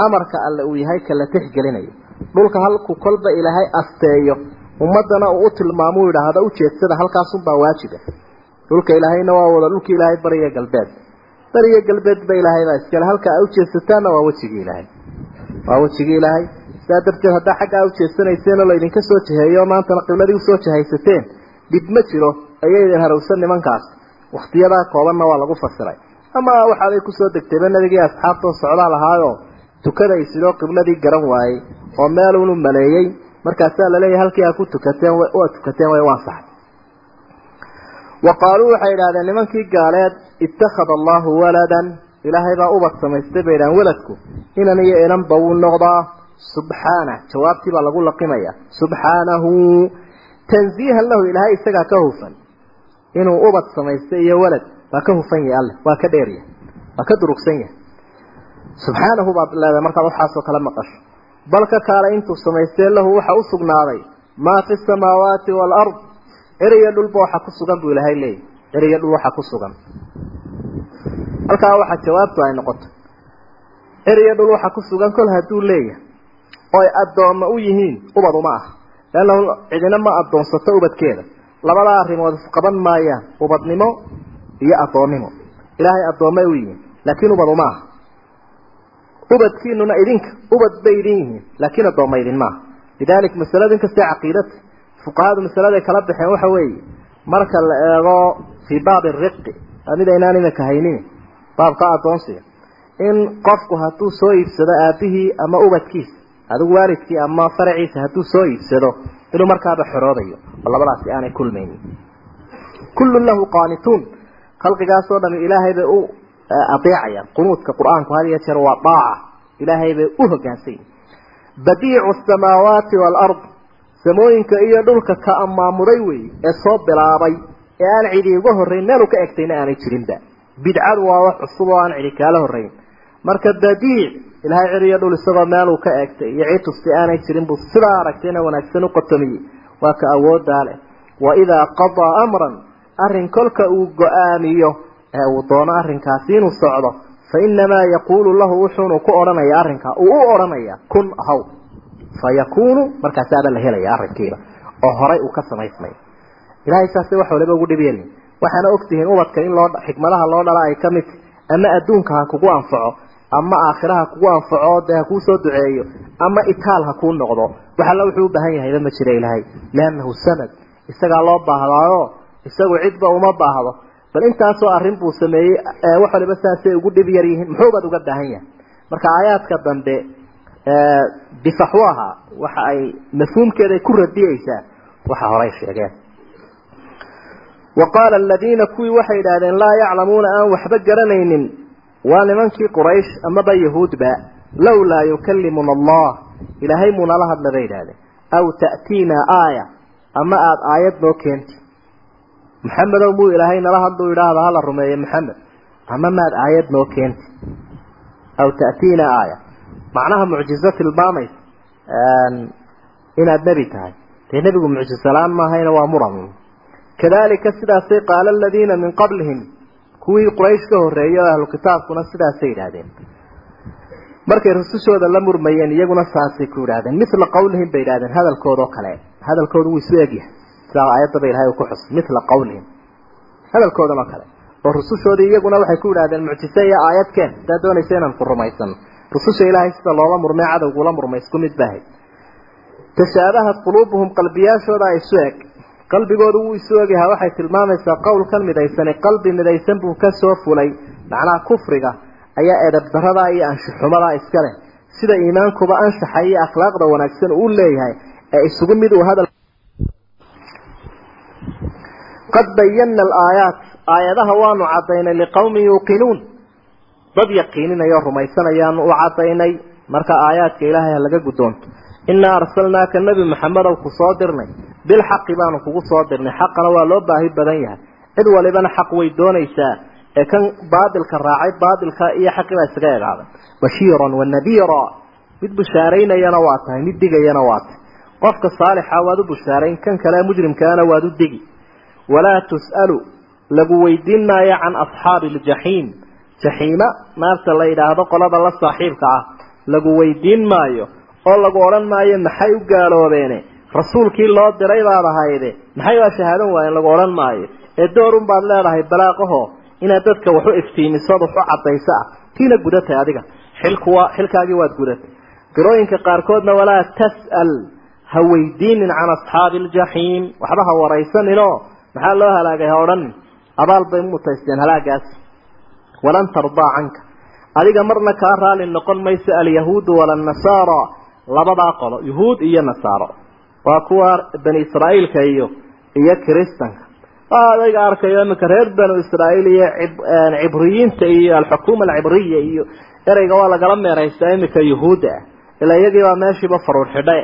S3: amarka alle uu yahay kala tixgelinayo. Dhulka halku kolba ilaahay asteeyo. Ummadana uu u tilmaamuu yidhaahda ujeedsada halkaasunbaa waajiba dhulka ilaahayna waa wada dhulka ilaahay bariya galbeed. Bariya galbeed ba ilaahay baa iskale halka a ujeedsataanna waa wejigii ilaahay. Waa wejigii ilaahay sidaa darteed haddaa xaggaa ujeedsanayseenoo laydinka soo jiheeyo maantana qibladii u soo jihaysateen dhib ma jiro ayay idin harowsan nimankaas. Waktiyadaa koobanna waa lagu fasiray. Ama waxaaday ku soo degtayba nabigii asxaabtoo socdaa lahaayoo tukadaysidoo qibladii garan waayey oo meelunu maleeyey. Markaasaa la leeyahay halkii aa ku tukateen waa tukateen way u ansaxay wa qaaluu waxay idhahdeen nimankii gaaleed ittakhada allahu waladan. Ilaahay baa ubad samaystay bay idhahdeen weladku inan iyo inanba wuu noqdaa subxaanah jawaabtii baa lagu laqimaya. Subxaanahu tanziihan lahu ilaahay isagaa ka hufan. Inuu ubad samaystay iyo walad waa ka hufan yahay alle waa ka dheeryahay waa ka durugsan yahay. Subxaanahu baad leedahay markaad waxaasoo kale maqasho. Bal ka kaale intuu samaystee lahu waxa u sugnaaday maa fi samaawaati waalard eriyo dhulba waxa ku sugan buu ilaahay leeyahy eriyo dhul waxa ku sugan. Halkaa waxaa jawaabtu ay noqoto. Eriyo dhul waxa ku sugan kol hadduu leeyahay oo ay addoomma u yihiin ubad uma ah. Leannahu cidina ma addoonsato ubadkeeda. Labadaa arrimood isqaban maayaan ubadnimo iyo addoonnimo ilaahay addoommay u yihiin laakiin ubad uma aha ubadkiinuna idinka ubad bay idin yihiin laakiin addoomma idin maaha lidalik masalada inkastee caqiidata fuqahadu masaladay kala baxeen waxa weeye marka la eego fii baabi riqi mid aynaan imika haynin baabka addoonsiga. In qofku hadduu soo iibsado aabihii ama ubadkiisa adigu waalidkii ama faraciisa hadduu soo iibsado inuu markaaba xoroobayo oo labadaasi aanay kulmaynin. Kullun lahu qaanituun. Khalqigaasoo dhami ilaahay bay u adeecayaan. Qunuudka qur'aanku had iyo jeer waa daaca. Ilaahay bay u hoggaansan yihiin badiicu asamaawaati waalard samooyinka iyo dhulka ka amaamuday wey ee soo bilaabay ee aan cidi uga horrayn meelu ka egtayna aanay jirinba. Bidcadu waa wax cusub oo aan cidi kaala horrayn marka badiic ilaahay cir iyo dhul isagoo meeluu ka egtay iyo cid tusti aanay jirin buu sidaa aragtayna wanaagsan u qatomiyey waa ka awooddaa leh. Wa idaa qadaa amran arrin kolka uu go'aamiyo ee uu doono arrinkaasi inuu socdo fa innamaa yaquulu lahu wuxuunu ku odhanaya arrinkaa uu u odhanaya kun ahaw fayakuunu markaasaaba la helaya arrinkiiba oo horay uu ka samaysmay. Ilahay saasay wax waliba ugu dhib yeelin waxaana ogtihiin ubadka in loo xikmadaha loo dhala ay ka mid ama adduunka ha kugu anfaco ama aakhira ha kugu anfaco dee ha kuu duceeyo ama itaal ha kuu noqdo. Wax alla wuxuu u baahan yahayba ma jira ilaahay. Liannahu samad isagaa loo baahdaayo isagu cidba uma baahdo. Bal intaasoo arrin buu sameeyey wax waliba saasay ugu dhib yar yihiin muxuubaad uga baahan yahay? Marka aayaadka dambe bifaxwaha waxa ay mafhuumkeeda ku radiyeysaa waxa horay sheegeen. Wa qaala aladiina kuwii waxay idhaahdeen laa yaclamuuna aan waxba garanaynin waa nimankii quraysh amaba yahuudba lowlaa yukallimuna allah ilaahay muunala hadla bay idhahdeen aw ta'tiinaa aaya ama aada aayad noo keenti. Maxamedow muu ilaahay nala hadlu idhaahda hala rumeeye maxamed ama maad aayad noo keenti. Aw ta'tiinaa aaya. Macnaha mucjizo tilmaamaysa inaad nebi tahay. Dee nebigu mucjisalaan maahayna waa muran. Kadalika sidaasay qaala aladiina min qablihim kuwii quraysh ka horreeyay oo ahlu kitaabkuna sidaasay yidhaahdeen. Markay rusushooda la murmayeen iyaguna saasay ku yidhahdeen mila qawlihim bay yidhahdeen hadalkoodao kale. Hadalkoodu wuu isu egyahay. Sidaa aayaddaba ilahay uu ku xus mila qawlihim. Hadalkoodan oo kale. Oo rusushoodii iyaguna waxay ku yidhahdeen mucjise iyo aayadkeen hadaa doonaysa inaan ku rumaysano rususha ilaahay sida loola murmay cadowgula murmay isku mid bahay tashaabahat quluubuhum qalbiyaashooda isu eg qalbigoodu wuu isu egyahaa waxay tilmaamaysaa qowlkan midaysani qalbi midaysan buu ka soo fulay. Macnaha kufriga ayaa edab daradaa iyo anshaxumadaa iska leh. Sida iimaankuba anshaxa iyo akhlaaqda wanaagsan uu leeyahay ee isugu mid uu hadal qad bayana alaayaat aayadaha waanu cadaynay liqawmin yuuqinuun. Dad yaqiininaya oo rumaysanayaanu u cadaynay marka aayaadka ilaahay ha laga guddoonto innaa arsalnaaka nebi maxamedow ku soo dirnay. Bilxaqi baanu kugu soo dirnay. Xaqana waa loo baahi badan yahay. Cid walibana xaq way doonaysaa. Ee kan baadilka raacay baadilka iyo xaqi baa isaga egaaday bashiiran wa nadiira mid bushaaraynayana waa tahay mid digayana waa tahay. Qofka saalixa waad u bushaarayn kan kale mujrimkaana waad u digi. Walaa tus'alu lagu weydiin maayo can asxaabi aljaxiim. Jaxiima naarta la yidhaahdo qolada la saaxiibka ah. Lagu weydiin maayo oo lagu odhan maayo maxay u gaaloobeene rasuulkii loo diray baad ahayde maxay waa shahaadan waayeen lagu odhan maayo? Ee doorun baad leedahay balaaqaho inaad dadka wax u iftiimisood wax u cadayso ah tiina gudatay adiga. Xilkuwa xilkaagii waad gudatay. Qirooyinka qaarkoodna walaa tas'al ha weydiinin can asxaabi aljaxiim waxba ha waraysaninoo maxaa loo halaagay ha odhanin abaal bay mutaysteen halaagaas walan tardaa canka. Adiga marna kaa raali noqon mayso alyahuudu walannasaara labadaa qolo yuhuud iyo nasaaro. Waa kuwa bani israa'iilka iyo iyo kiristanka. Adayga arkayo iminka reer banu israa'iil iyo cibriyiinta iyo alxukuuma alcibriya iyo ereyga waa lagala meeraystaa iminka yuhuudda ah. Ilaa iyagii baa meeshiiba faruur xidhe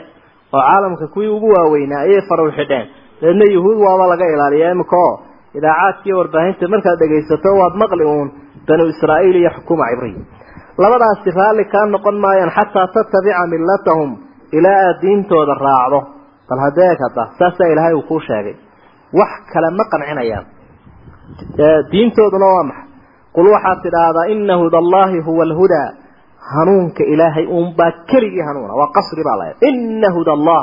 S3: oo caalamka kuwii ugu waaweynaa ayay faruur xidheen. Dabeedna yuhuud waaba laga ilaaliyaa iminka oo idaacaadkiiyo warbaahinta markaad dhegaysato waad maqli uun banu israa'iil iyo xukuuma cibriya labadaasi raalli kaa noqon maayaan xataa tatabica millatahum ilaa aad diintooda raacdo. Bal haddee kada saasaa ilaahay uu kuu sheegay. Wax kale ma qancinayaan. Diintooduna waa maxay? Qul waxaad tidhaahdaa ina huda allahi huwa alhudaa. Hanuunka ilaahay uunbaa keligii hanuuna waa qasri baa la ina huda allah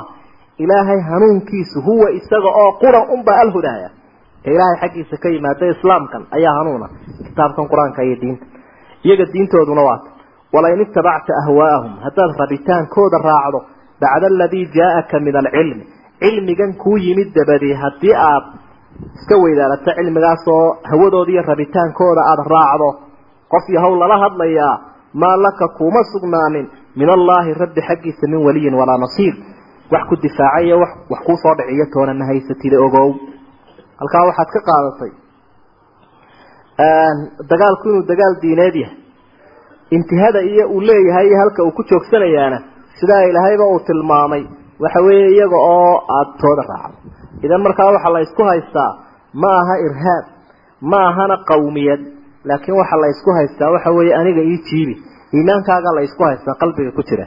S3: ilaahay hanuunkiisu huwa isaga oo qura unbaa alhudaaya. Ee ilaahay xaggiisa ka yimaada islaamkan ayaa hanuuna. Kitaabkan qur'aanka iyo diinta iyaga diintooduna waata walain itabacta ahwaa'ahum haddaad rabitaankooda raacdo bacda aladii jaaaka min alcilmi. Cilmigan kuu yimid dabadii haddii aad iska weydaalato cilmigaas oo hawadooda iyo rabitaankooda aada raacdo qof yahow lala hadlayaa maa laka kuuma sugnaanin min allaahi rabbi xaggiisa min waliyin walaa nasiir. Wax ku difaacayo wax wax kuu soo dhiciyo toona ma haysatida ogow. Halkaa waxaad ka qaadatay dagaalku inuu dagaal diineed yahay. Intihada iyo uu leeyahay iyo halka uu ku joogsanayaana sidaa ilaahayba uu tilmaamay waxa weeye iyaga oo aada tooda raacdo. Idan markaa waxaa la isku haystaa ma aha irhaab ma ahana qawmiyad laakiin waxa la isku haystaa waxa weeye aniga ii jiibi. Iimaankaaga la isku haystaa qalbiga ku jira.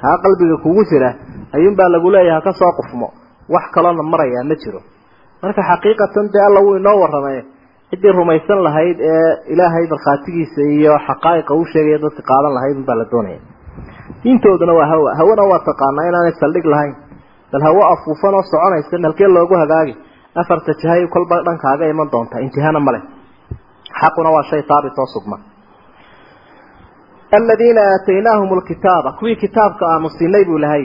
S3: Kaa qalbiga kugu jira ayuunbaa lagu leeyahay ka soo qufmo. Wax kaloona marayaa ma jiro. Marka xaqiiqatan dee alla wuu inoo warramay ciddii rumaysan lahayd ee ilaahay markhaatigiisa iyo xaqaa'iqa u sheegaya dadka qaadan lahayd unbaa la doonaya. Diintooduna waa hawa hawana waa taqaanaa inaanay saldhig lahayn. Bal hawo afuufan oo soconaysa melkee loogu hagaagi? Afarta jahay kolba dhankaaga iman doonta intihana male xaquna waa shay taabit oo sugma. Aladiina aataynaahum lkitaaba kuwii kitaabka aanu siinay buu lahay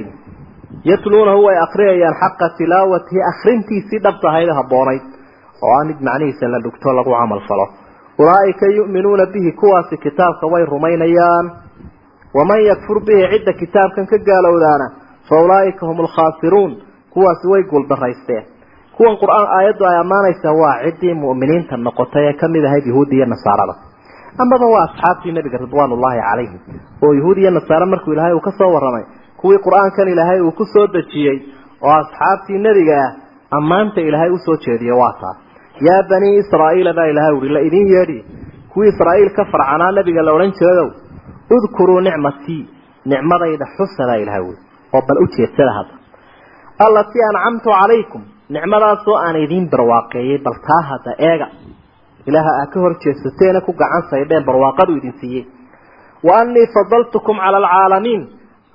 S3: yatluunahu way akriyayaan xaqa tilaawatihi akrintiisii dhabtahayda habboonayd oo aan mid macnihiisa la dhugto lagu camal falo. Ulaa'ika yu'minuuna bihi kuwaasi kitaabka way rumaynayaan. Waman yakfur bihi cidda kitaabkan ka gaalowdaana fa ulaa'ika hum alkhaasiruun kuwaasi way guuldaraysteen kuwan qur'aan aayaddu ay ammaanaysaa waa ciddii mu'miniinta noqotay ee ka mid ahayd yahuudi iyo nasaarada. Amaba waa asxaabtii nebiga ridwaanullaahi calayhim oo yahuud iyo nasaare markuu ilaahay uu ka soo warramay kuwii qur'aankan ilaahay uu ku soo dejiyey oo asxaabtii nebiga ah ammaanta ilaahay u soo jeediye waa taa yaa banii israa'iila baa ilahay uhi la idin yeedhi kuwii israa'iil ka farcanaa nebiga la odhan jirayow udkuruu nicmatii nicmadayda xusa baa ilahay ui oo bal u jeedsada hadda. Allatii ancamtu calaykum nicmadaasoo aan idiin barwaaqeeyey bal taa hadda eega. Ilaaha aa ka hor jeedsateena ku gacan saydheen barwaaqadu idin siiyey. Wa annii fadaltukum cala alcaalamiin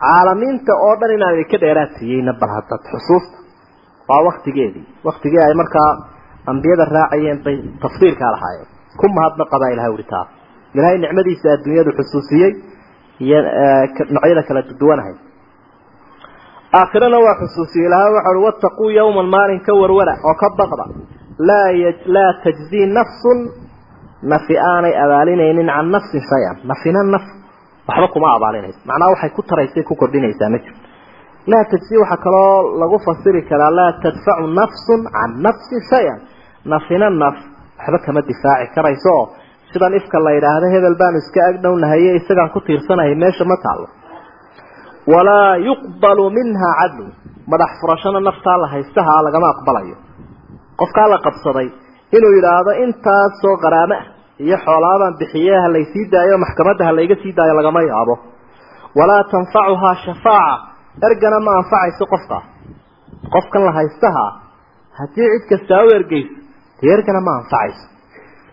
S3: caalamiinta oo dhan inaan idinka dheeraad siiyeyna bal hadda xusuusta. Waa waktigeedii waktigii ay markaa ambiyada raacayeen bay tafsiirkaa lahaayeen. Ku mahadnaqabaa ilahay uhi taa ilaahay nicmadiisa adduunyadu xusuusiyey iyo noocyada kala duwanahay aakhirana waa xusuusiyey ilahay waxa uhi wattaquu yawman maalin ka warwara oo ka baqda laa laa tajzii nafsun nafi aanay abaalinaynin can nafsin shay-an. Nafina naf waxba kuma abaalinayso macnaha waxay ku taraysay ku kordhinaysaa ma jirto laa tajsi waxaa kaloo lagu fasiri karaa laa tadfacu nafsun can nafsin shay-an nafina naf waxba kama difaaci karayso. Oo sidan ifka la yidhaahdo hebel baanu iska agdhownahaye isagaan ku tiirsanahay meesha ma taalo. Walaa yuqbalu minha cadlun madax furashana naftaa la haystaha lagama aqbalayo. Qofkaa la qabsaday inuu yidhaahdo intaasoo qaraame ah iyo xoolaabaan bixiye ha laysii daayo maxkamadda ha layga sii daayo lagama yaabo. Walaa tanfacuhaa shafaaca. Ergana ma anfacayso qofkaa qofkan la haystaha haddii cid kastaa u ergeyso dee ergana ma anfacayso.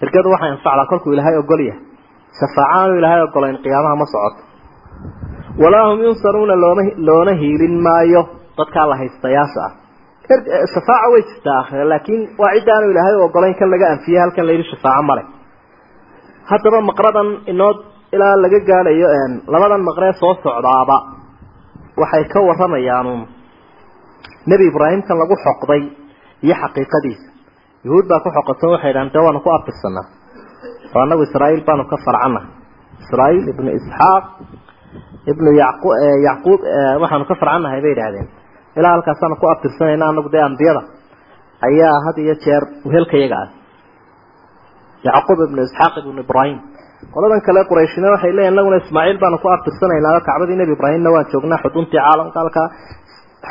S3: Ergadu waxay anfacdaa kolkuu ilaahay ogol yahay. Shafaaca aanu ilaahay ogolayn qiyaamaha ma socoto walaa hum yunsaruuna looma loona hiilin maayo. Dadkaa la haystayaasha ah. Shafaaca way jirtaa aakhire laakiin waa cidda aanu ilaahay ogolayn kan laga anfiyey halkan la yidhi shafaaco male haddaba maqradan inoo ilaa laga gaadhayo labadan maqree soo socdaaba. Waxay ka warramayaanuun nebi ibraahimkan lagu xoqday iyo xaqiiqadiisa yuhuud baa ku xoqato waxay idhahan dee waanu ku aftirsanaa oo annagu israa'iil baanu ka farcannahay israa'iil ibnu isxaaq ibnu yaqu yacquub waxaanu ka farcannahay bay idhaahdeen ilaa halkaasaanu ku aftirsanayna anagu dee ambiyada ayaa had iyo jeer wehelka yaga ah. Yacquub ibnu isxaaq ibnu ibraahim. Qoladan kale qurayshina waxay leeyihiin anaguna ismaaciil baanu ku aftirsanaynaa kacbadii nebi ibraahimna waan joognaa xuduntii caalamka halkaa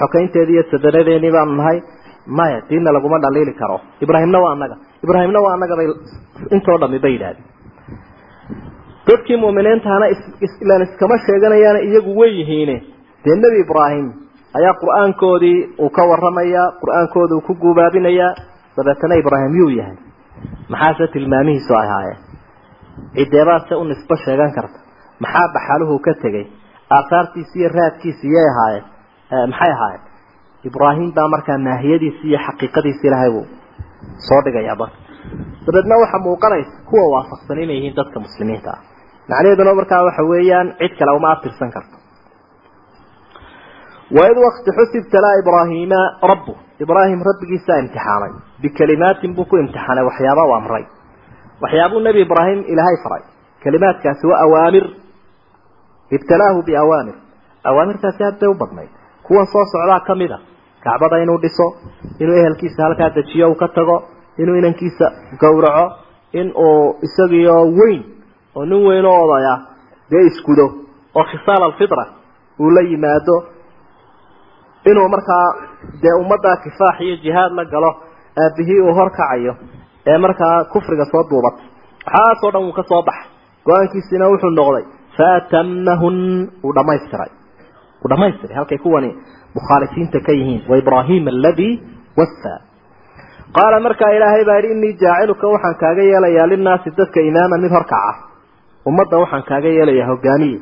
S3: xokaynteedii iyo sadaradeennii baanu nahay maya diinna laguma dhaliili karo. Ibraahimna waa annaga. Ibraahimna waa annaga bay intoo dhami bay yidhahdeen. Dadkii mu'miniintahana ilaan iskama sheeganayaan iyagu way yihiine. Dee nebi ibraahim ayaa qur'aankoodii uu ka warramayaa qur'aankoodi uu ku guubaabinayaa dabeetana ibraahim yuu yahay. Maxaase tilmaamihiisu ay ahaayeen cideebaadse u nisbo sheegan karta. Maxaa dhaxaluhu ka tegey? Aahaartiisi iyo raadkiisi yay ahaayeen maxay ahaayeen ibraahim baa markaa maahiyadiisi iyo xaqiiqadiisi ilaahay buu soo dhigayaa marka dabeedna waxaa muuqanaysa kuwa waafaqsan inay yihiin dadka muslimiinta ah. Macnaheeduna markaa waxa weeyaan cid kale uma aftirsan karto. Waid wakti xusib talaa ibraahiima rabbu. Ibraahim rabbigiisaa imtixaamay bikalimaatin buu ku imtixaanay waxyaaba u amray waxyaabuu nebi ibraahim ilaahay faray. Kalimaadkaasi waa awaamir. Ibtalaahu biawaamir. Awaamirtaasi hadday u badnayd. Kuwan soo socdaa ka mid a kacbada inuu dhiso inuu ehelkiisa halkaa dejiyo uu ka tago inuu inankiisa gowraco in uu isagiio weyn oo nin weyn oo odaya dee iskudo oo khisaal alfitra uu la yimaado inuu markaa dee ummadda kifaax iyo jihaad la galo aabihii uu horkacayo ee markaa kufriga soo duubatay waxaasoo dhan wuu ka soo baxay go'aankiisina wuxuu noqday faatamahun uu dhamaystiray uu dhamaystiray halkay kuwani wa ibraahima aladii wafaa qaala markaa ilaahay baa yidhi innii jaaciluka waxaan kaaga yeelayaa linnaasi dadka imaaman mid horkaca ummadda waxaan kaaga yeelayaa hogaamiye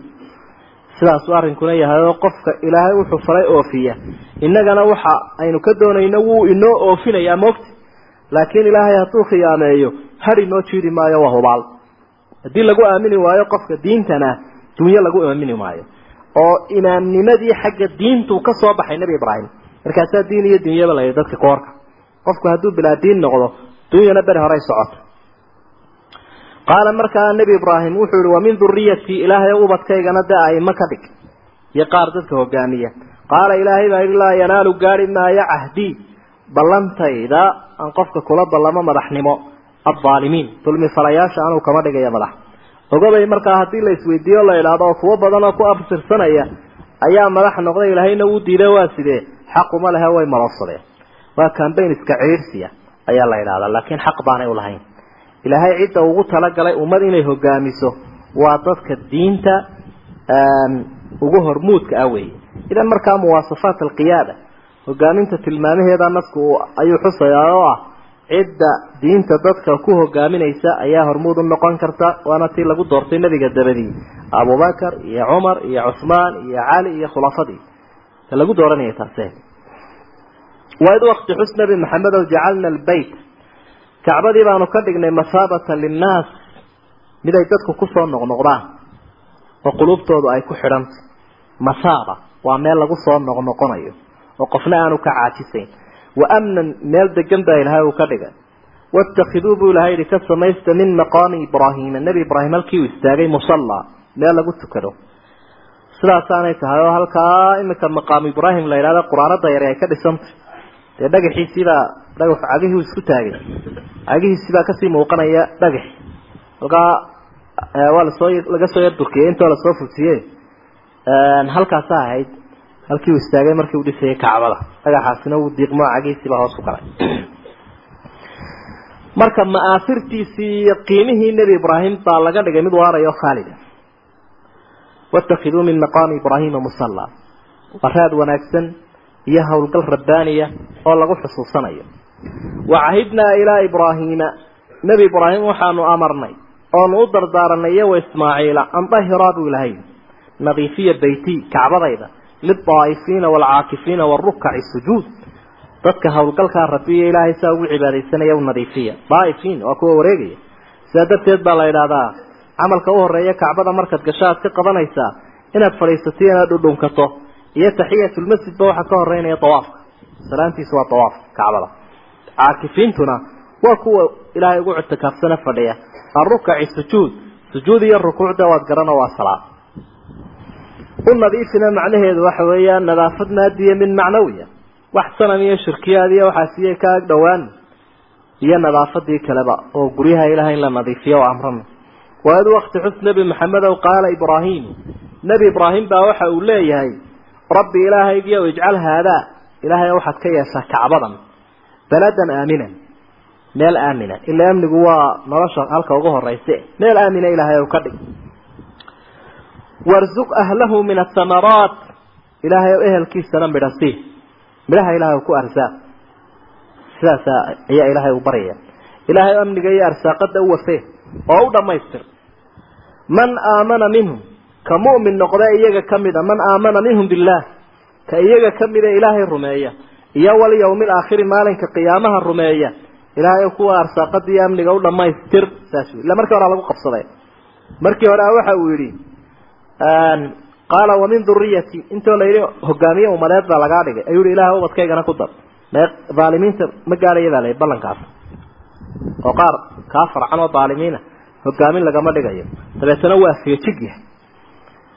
S3: sidaasuu arrinkuna yahay qofka ilaahay wuxuu faray oofiya. Innagana waxa aynu ka doonayno wuu inoo oofinayaa moogta laakiin ilaahay hadduu khiyaameeyo har inoo jiiri maayo waa hubaal. Haddii lagu aamini waayo qofka diintana dunyo lagu aamini maayo oo imaamnimadii xagga diintuu ka soo baxay nebi ibraahim. Markaasaa diin iyo dunyaba la yidhi dadka koorka qofku hadduu bilaa diin noqdo dunyana beri horey socoto. Qaala markaa nebi ibraahim wuxuu yihi wa min duriyatii ilaahay ubadkaygana dee aimo ka dhig. Iyo qaar dadka hogaamiya qaala ilaahay baa yidhi laa yanaalu gaari maayo cahdii ballantayda aan qofka kula ballamo madaxnimo aaalimiin dulmi falayaasha anuu kama dhigaya madax ogabay markaa haddii la isweydiiyo la idhaahdo oo kuwo badan oo ku abtirsanaya ayaa madax noqday ilaahayna wuu diiday waa sidee? Xaquma lehe way maloosadeen waa cambayn iska ciirsiya ayaa la idhahdaa laakiin xaq baanay u lahayn. Ilaahay cidda ugu talagalay ummad inay hogaamiso waa dadka diinta ugu hormuudka ah weeye. Idan markaa muwaasafaat alqiyaada hogaaminta tilmaamaheeda nasku ayuu xusayaa oo ah cidda diinta dadka ku hogaaminaysa ayaa hormuud u noqon karta waana tii lagu doortay nebiga dabadii. Abubakar iyo cumar iyo cuhmaan iyo cali iyo khulafadii. Ta lagu dooranaya taase waid wakti xus nabi maxamedow jacalna albayt. Kacbadii baanu ka dhignay masaabatan linnaas. Mid ay dadku ku soo noqnoqdaan. Oo qulubtoodu ay ku xidhantay masaaba. Waa meel lagu soo noqnoqonayo. Oo qofna aanu ka caajisayn wa amnan meel degan baa ilahay uu ka dhigay watakiduu buu ilahay yihi ka samaysta min maqaami ibraahiima nebi ibraahim halkii uu istaagay musallaa meel lagu tukado. Sidaasaanay tahay oo halkaa iminka maqaamu ibraahim la yidhahda quraanada yare ay ka dhisantay dee dhagaxiisiibaa dhagax cagihii isku taagay. Cagihiisibaa ka sii muuqanaya dhagax. Halkaa waa la soo laga soo yardurkiyey intoo la soo furtiye halkaasa ahayd halkii uu istaagay markii uu dhisayay kacbada dhagaxaasina uu diiqmo cagihiisiibaa hoos ku galay marka ma'aafirtiisii iyo qiimihii nebi ibraahim baa laga dhigay mid waarayo khaalida watakiduu min maqaami ibraahima musalla waa raad wanaagsan iyo howlgal rabbaaniya oo lagu xusuusanayo. Wacahidnaa ilaa ibraahiima nebi ibraahim waxaanu amarnay oonu u dardaaranay iyo wa ismaaciila an dahiraa buu ilahay nadiifiya beyti kacbadayda lidaa'ifiina waalcaakifiina waarukaci sujuud dadka howlgalkaa rabiya ilaahay saa ugu cibaadaysanaya u nadiifiya. daa'ifiin waa kuwa wareegaya. sidaa darteed baa la yidhaahdaa camalka u horreeya kacbada markaad gasho aad ka qabanaysaa inaad fadhiisato inaad dhudhunkato iyo taxiyatulmasjidba waxaa ka horeynaya dawaafka salaantiisu waa dawaaf kacbada. caakifiintuna waa kuwa ilaahay ugu cutikaafsana fadhiya. arukaci sujuud sujuud iyo rukuucda waad garano waa salaad u nadiifina macnaheedu waxa weeyaan nadaafad maadiya min macnawiya. Wax sanam iyo shirkiyaad iyo waxaasiye ka ag dhowaan iyo nadaafadii kaleba oo guryaha ilahay in la nadiifiyo oo amrana waad wakti xus nebi maxamedow qaala ibraahim. Nebi ibraahim baa waxa uu leeyahay rabbi ilaahaygiiyow ijcal haadaa ilaahay waxaad ka yeeshaa kacbadan. Baladan aaminan meel aamina. Ila amnigu waa nolosha halka ugu horeyse meel aamina ilaahay ou ka dhig warzuq ahlahu min athamaraat ilaahay ow ehelkiisana midha sii midhaha ilahay ku arsaaq sidaasa ayaa ilaahay u baryaya ilaahay amniga iyo arsaaqada u wafee oo u dhamaystir man aamana minhum. Ka mu'min noqda iyaga kamida man aamana minhum billaah ka iyaga kamida ilaahay rumeeya. Iyo walyawmi alaakhiri maalinka qiyaamaha rumeeya. Ilaahay kuwa arsaaqada iyo amniga u dhamaystir saas ila markii hore lagu qabsaday. Markii hore waxa uu yidhi qaala wamin duriyati intoo la yidhi hogaamiye umadeed baa lagaa dhigay. Ayuu yihi ilahay ubadkaygana ku dar. Mee dhaalimiinta ma gaadhaya baa la ballankaas. Oo qaar kaa farcan oo dhaalimiina hogaamin lagama dhigayo. Dabeetana waa feejig yahay.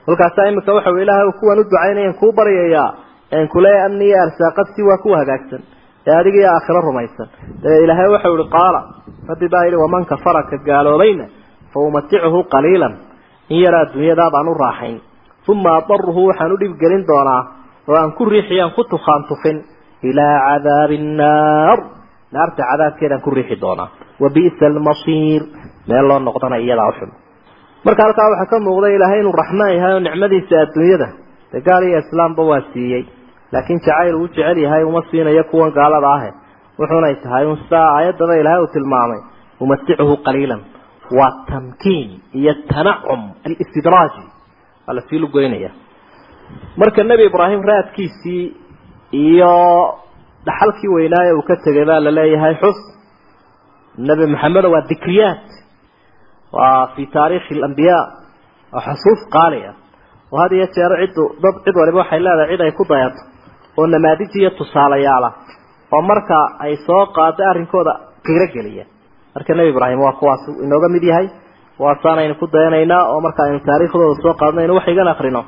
S3: Kolkaasaa imika waxau ilaahay kuwan u ducaynayan kuu baryayaa en kuleeya amni iyo arsaaqadsi waa kuwa hagaagsan ee adiga iyo aakhiro rumaysan. Dee ilaahay waxau ihi qaala rabbi baa yidhi waman kafara ka gaaloobayna fa umaticuhu qaliilan in yaraa adduunyadaa baan u raaxayn. Uma adaruhu waxaan u dhibgelin doonaa oo aan ku riixiyaan ku tukaan tufin ilaa cadaabi annaar naarta cadaabkeedaan ku riixi doonaa. Wa bi'sa almasiir meel loo noqdana iyadaa uxun marka halkaa waxaa ka muuqda ilaahay inuu raxmaan yahay oo nicmadiisa adduunyada. Dee gaal iyo islaamba waa siiyey. Laakiin jacayl uu jecel yahay uma siinayo kuwan gaalada ahe. Wuxunay tahay un sidaa aayaddaba ilaahay uu tilmaamay. Umaticuhu qaliilan tamkiin iyo tanacum alistidraaji waa la sii lugoynaya. Marka nebi ibraahim raadkiisii iyo dhaxalkii weynaaye uu ka tegay baa la leeyahay xus. Nebi maxamedo waa dikriyaat waa fi taariikhi alambiyaa waa xusuus qaaliya. Oo had iyo jeero ciddu dad cid waliba waxay leedahay cid ay ku dayato oo namaadij iyo tusaalayaala oo marka ay soo qaado arrinkooda qiiro geliya marka nebi ibraahim waa kuwaas inooga mid yahay waasaanaynu ku dayanaynaa oo marka aynu taariikhdooda soo qaadnaynu wax igan akrino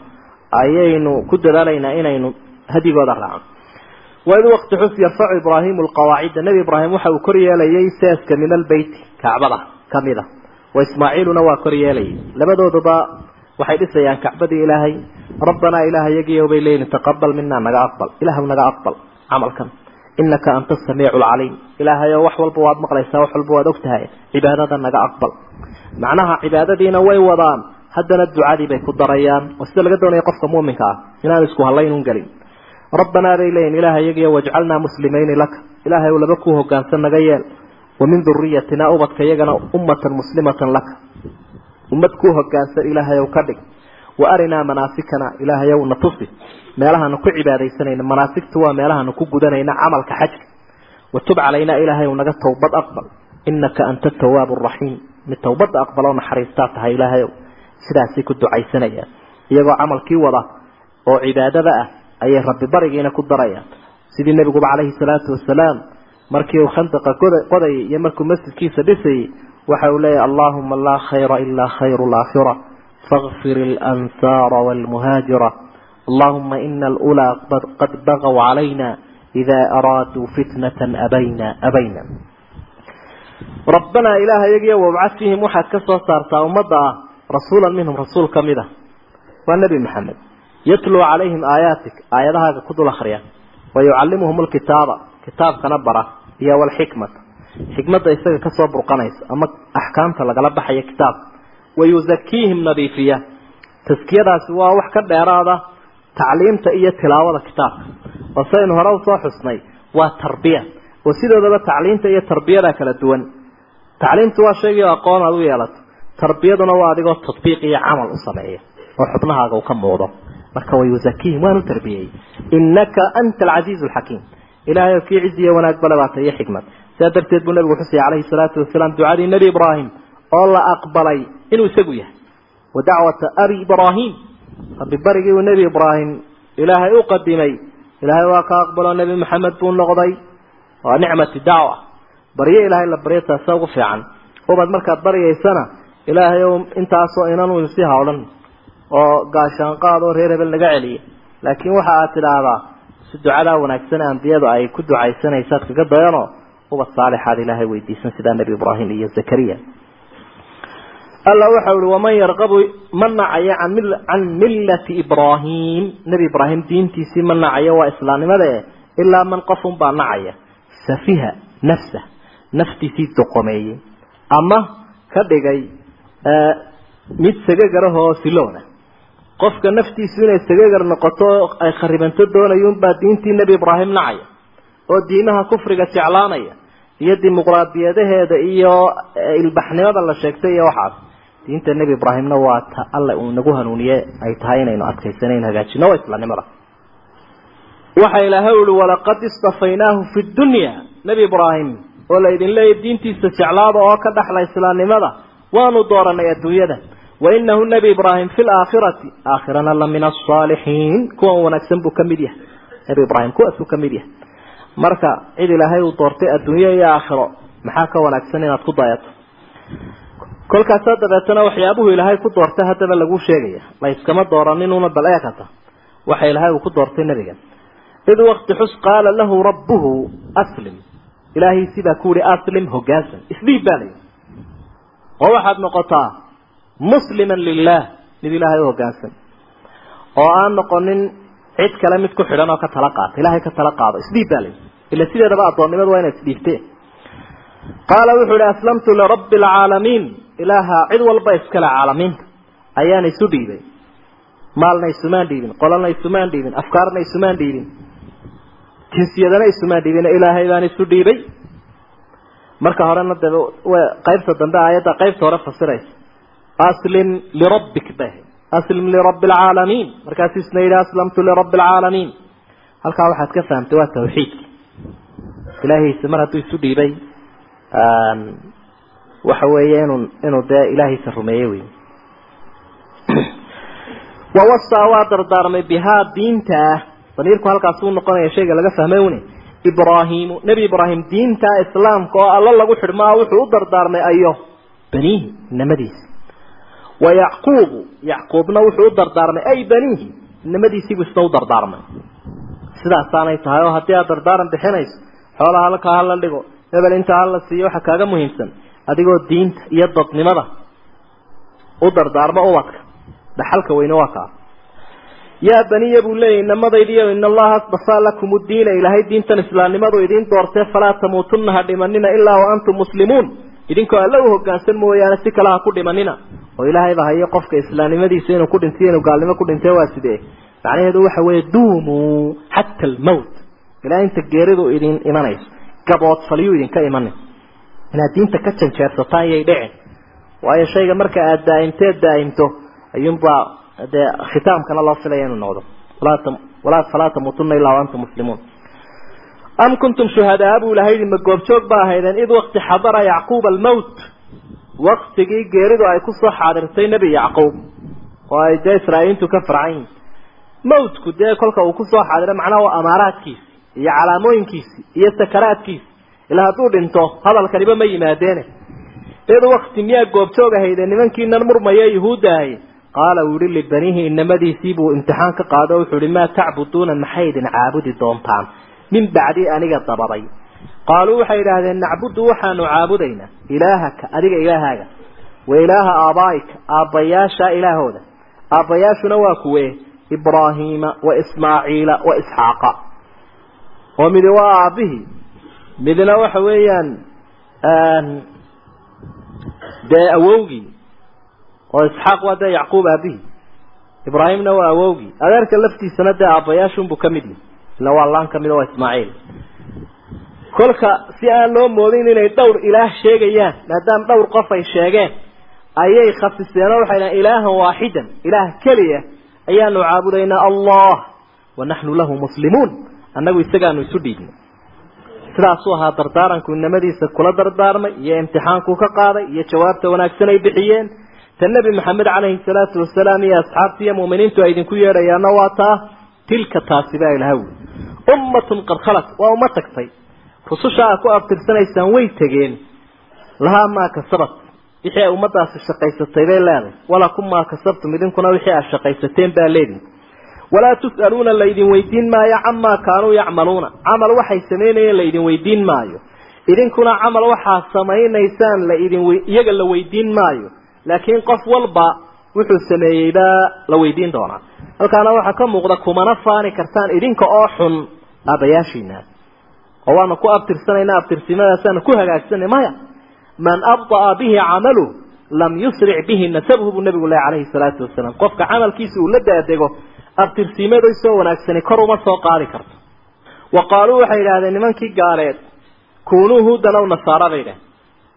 S3: ayaynu ku dadaalaynaa inaynu hadigooda raacno. Waid waqti xus yarfacu ibraahimu lqawaacida nebi ibraahim waxa uu kor yeelayay seeska min albeyti kacbada ka mid a wa ismaaciiluna waa kor yeelayay. Labadooduba waxay dhisayaan kacbadii ilaahay rabbanaa ilaah yagiyo bay leeyihiin taqabal mina naga aqbal ilaahw naga aqbal camalkan inaka anta asamiicu alcaliim ilaahayo wax walba waad maqlaysaa wax walba waad ogtahay cibaadada naga aqbal. Macnaha cibaadadiina way wadaan haddana ducadii bay ku darayaan. Oo sida laga doonaya qofka muuminka ah inaanu isku hallaynun gelin. Rabbanaa bay leeyihiin ilaah yagiyo wajcalnaa muslimayni laka. Ilaahay ou laba ku hogaansan naga yeel. Wa min duriyatina wa arinaa manaasikana ilaahay ow na tusi. Meelahanu ku cibaadaysanayna manaasigtu waa meelahanu ku gudanayna camalka xajka. Watub calaynaa ilaahay ow naga towbad aqbal. Inaka anta atawaabu araxiim mid towbadda aqbaloo naxariistaa tahay ilaahay ow. Sidaasay ku ducaysanayaan iyagoo camalkii wada oo cibaadada ah ayay rabbi barigiina ku darayaan sidii nebiguba calayhi salaatu wasalaam markii uu khandaqa qodayay iyo markuu masjidkiisa dhisayay waxa uu leeyahy allahuma laa khayra ilaa khayru laakhira faغfir اlansaara wاlmuhaajira allahuma ina alulaa qad bagaw calayna ida araaduu fitnata abayna abayna rabbanaa ilaaha yagiyo wabcad fiihim waxaad ka soo saartaa ummadda ah rasuula minhum rasuul ka mid a waa nebi maxamed yatluu calayhim aayaatik aayadahaaga ku dul akhriya wa yucallimuhum alkitaaba kitaabkana bara iyo walxikmata xikmadda isaga ka soo burqanaysa ama axkaamta lagala baxaya kitaabka wa yuzakiihim nadiifiya. Taskiyadaasi waa wax ka dheeraada tacliimta iyo tilaawada kitaabka. Oo saynu hore u soo xusnay waa tarbiya. Oo sidoodaba tacliimta iyo tarbiyada kala duwan. Tacliimtu waa shaygii aqoon aad u yeelato. Tarbiyaduna waa adigoo tadbiiq iyo camal u sameeya oo xubnahaaga uu ka muuqdo. Marka wa yuzakiihim waanu tarbiyey. Innaka anta alcasiizu alxakiim ilaahay oo kii cizi iyo wanaag bale baata iyo xikmad. Sidaa darteed buu nabigu xusayay calayhi salaatu wasalaam ducadii nebi ibraahim oo la aqbalay inuu isagu yahay. Wa dacwata abi ibraahim. Rabbi barigii uu nebi ibraahim ilaahay u qadimay. Ilaahay waa ka aqbaloo nebi maxamed buu noqday. Waa nicmati dacwa. Baryo ilaahay la baryo taasa ugu fiican. Ubad markaad baryaysana ilaahay ow intaasoo inanu isi hawdhan oo gaashaanqaad oo reer hebel naga celiya laakiin waxa aad tidhaahdaa si ducadaa wanaagsan ambiyadu ay ku ducaysanaysaad kaga dayanoo ubad saalixaad ilaahay weydiisan sidaa nebi ibraahim iyo zakariya alla waxau ihi waman yarqabu ma nacayo can millati ibraahim nebi ibraahim diintiisii ma nacayo waa islaamnimada e ilaa man qofun baa nacaya. Safiha nafsa. Naftiisii doqomeeyey. Ama ka dhigay mid sagagarahoo siloona qofka naftiisu inay sagagar noqoto ay kharibanto doonayuunbaa diintii nebi ibraahim nacaya. Oo diimaha kufriga jeclaanaya. Iyo dimuqraadiyadaheeda iyo ilbaxnimada la sheegtay iyo waxaas diinta nebi ibraahimna waa ta alle uu nagu hanuuniye ay tahay inaynu adkaysanayn hagaajino waa islaamnimada waxa ilaahay uhi walaqad istafaynaahu fi dunya. Nebi ibraahim oo la idin leeyahy diintiisa jeclaada oo ka dhaxla islaamnimada waanu dooranay adduunyada. Wainahu nebi ibraahim fi laakhirati aakhirana la min asaalixiin kuwan wanaagsan buu ka mid yahay. Nebi ibraahim kuwaasuu ka mid yahay. Marka cid ilaahay uu doortay adduunyo iyo aakhiro maxaa ka wanaagsan inaad ku dayato kolkaasaa dabeetana waxyaabuhu ilaahay ku doortay haddaba lagu sheegaya. La iskama dooraninuna bal eekata waxa ilaahay uu ku doortay nebiga. Id wakti xus qaala lahu rabbuhu aslim. Ilaahiisii baa ku yihi aslim hogaansan isdhiib baa layihi oo waxaad noqotaa musliman lilah mid ilaahay u hogaansan oo aan noqonin cid kale mid ku xidhan oo ka tala qaata ilaahay ka tala qaado. Isdhiib baa layihi ila sideedaba addoonnimadu waa inaad isdhiibteen. Qaala wuxuu ihi aslamtu lirabbi alcaalamiin ilaaha cid walba iskale caalamiinta ayaan isu dhiibay. Maalna isumaan dhiibin qolana isumaan dhiibin afkaarna isumaan dhiibin jinsiyadana isumaan dhiibin. Ilaahay baan isu dhiibay. Marka horena daba qaybta dambe aayadda qaybta hore fasiraysa. Aslim lirabbik bah aslim lirabbi alcaalamiin markaasu isna yidhi aslamtu lirabbi alcaalamiin halkaa waxaad ka fahamtay waa tawxiidki ilaahiisa mar hadduu isu dhiibay waxa weeye inuu inuu dee ilaahiisa rumeeye wey wawasaa waa dardaarmay bihaa diintaa damiirku halkaas uu noqonaya shayga laga fahmay une ibraahimu nebi ibraahim diintaa islaamka oo alla lagu xidhmaa wuxuu u dardaarmay ayo baniihi inamadiisi wa yacquubu yacquubna wuxuu u dardaarmay ay baniihi inamadiisiibu isna u dardaarmay. Sidaasaanay tahay oo haddii aad dardaaran bixinayso xoolaha halkaa hala dhigo hebel intaa hala siiyo waxa kaaga muhiimsan adigoo diinta iyo dadnimada u dardaarmo ubadka dhaxalka weyne waa kaa. Yaa baniya buu leeyahy inamadaydiiyo in allaha asdafaa lakum diina ilaahay diintan islaamnimadu idiin doortee falaa tamuutunna ha dhimanina ilaa wa antum muslimuun. Idinkoo alla u hogaansan mooyaane si kale ha ku dhimanina. Oo ilaahayba hayo qofka islaamnimadiisa inuu ku dhintay inuu gaalnimo ku dhintay waa sidee? Macnaheedu waxa weeye duumuu xata almowt ilaa inta geeridu idin imanayso gaboodfalyuu idinka imanin inaad diinta ka janjeersataan yay dhicin. Waayo shayga marka aada daa'imteed daa'imto ayuunbaa dee khitaamkana loo filaya inuu noqdo. Falaa tamuutuna ilaa antum muslimuun. Am kuntum shuhadaa buu ilahay yidhi ma goobjoog ba ahaydeen id wakti xadara yacquuba almowt waktigii geeridu ay ku soo xaadirtay nebi yacquub oo ay dee israa'iintu ka farcan yihiin mawtku dee kolka uu ku soo xaadiro macnaha waa amaaraadkiisi iyo calaamooyinkiisi iyo sakaraadkiisi ilaa hadduu dhinto hadalkaniba ma yimaadeene iyadu wakti miyaa goobjoog ahayde nimankiinan murmaya yuhuudda ahay qaala wuu yihi libanihi inamadiisii buu imtixaan ka qaado. Wuxuu ihi maa tacbuduuna maxay idin caabudi doontaan? Min bacdi aniga dabaday qaaluu waxay idhaahdeen nacbudu waxaanu caabudaynaa ilaahaka adiga ilaahaaga wa ilaaha aabaa'ika aabbayaasha ilaahooda. Aabbayaashuna waa kuwe ibraahiima wa ismaaciila wa isxaaqa. Oo midi waa aabbihii midna waxa weeyaan dee awowgii oo isxaaq waa dee yacquub aabihii ibraahimna waa awowgii adeerka laftiisana dee aabbayaashunbuu ka mid yahi ila waa laan ka mid waa ismaaciil. Kolka si aan loo moodin inay dhowr ilaah sheegayaan maadaama dhowr qof ay sheegeen ayay khasiseenoo waxay dhahen ilaahan waaxidan ilaah keliya ayaanu caabudaynaa allah wa naxnu lahu muslimuun. Annagu isagaanu isu dhiibnay sidaasuu ahaa dardaaranku inamadiisa kula dardaarmay iyo imtixaankuu ka qaaday iyo jawaabta wanaagsan ay bixiyeen ta nebi maxamed calayhi salaatu wasalaam iyo asxaabta iyo mu'miniintu ay idinku yeedhayaanna waa taa tilka taasi baa ilaha wi ummatun qad khalat waa uma tagtay. Rususha aad ku abtirsanaysaan way tegeen. Lahaa maa kasabat wixii ay ummadaasi shaqaysatay bay leedahay. Walakum maa kasabtum idinkuna wixii aad shaqaysateen baa leedihi walaa tus'aluuna laydin weydiin maayo camaa kaanuu yacmaluuna. Camal waxay samaynayeen laydin weydiin maayo. Idinkuna camal waxaa samaynaysaan laidin iyaga la weydiin maayo. Laakiin qof walba wuxuu sameeyey baa la weydiin doonaa. Halkaana waxaa ka muuqda kumana faani kartaan idinka oo xun aabayaashiina. Oo waanu ku abtirsanayna abtirsimadaasanu ku hagaagsanay maya. Man abda'a bihi camalu lam yusric bihi nasabhu buu nabigu leh calayhi salaatu wasalaam. Qofka camalkiisa uu la daadego abtirsiimaday soo wanaagsani kor uma soo qaadi karto. Wa qaaluu waxay idhahdeen nimankii gaaleed kunuu huudan aw nasaara bay idhahdeen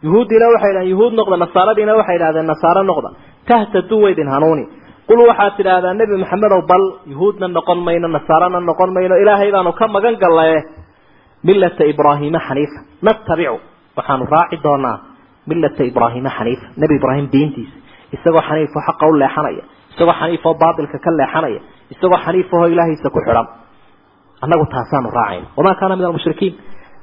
S3: yuhuuddiina waxay idhahdeen yuhuud noqda nasaaradiina waxay idhahdeen nasaaro noqda. Tahtaduu waydin hanuuni. Qul waxaad tidhaahdaa nebi maxamedow bal yuhuudna noqon mayno nasaarana noqon mayno ilaahay baanu ka magan gallaye millata ibraahiima xaniifa. Natabicu waxaanu raaci doonaa millata ibraahiima xaniifa. Nebi ibraahim diintiisa. Isagoo xaniifo xaqa u leexanaya isagoo xaniifoo baatilka ka leexanaya isagoo xaniifahoo ilaahiisa ku xidhan. Annagu taasaanu raacayna wamaa kaana min almushrikiin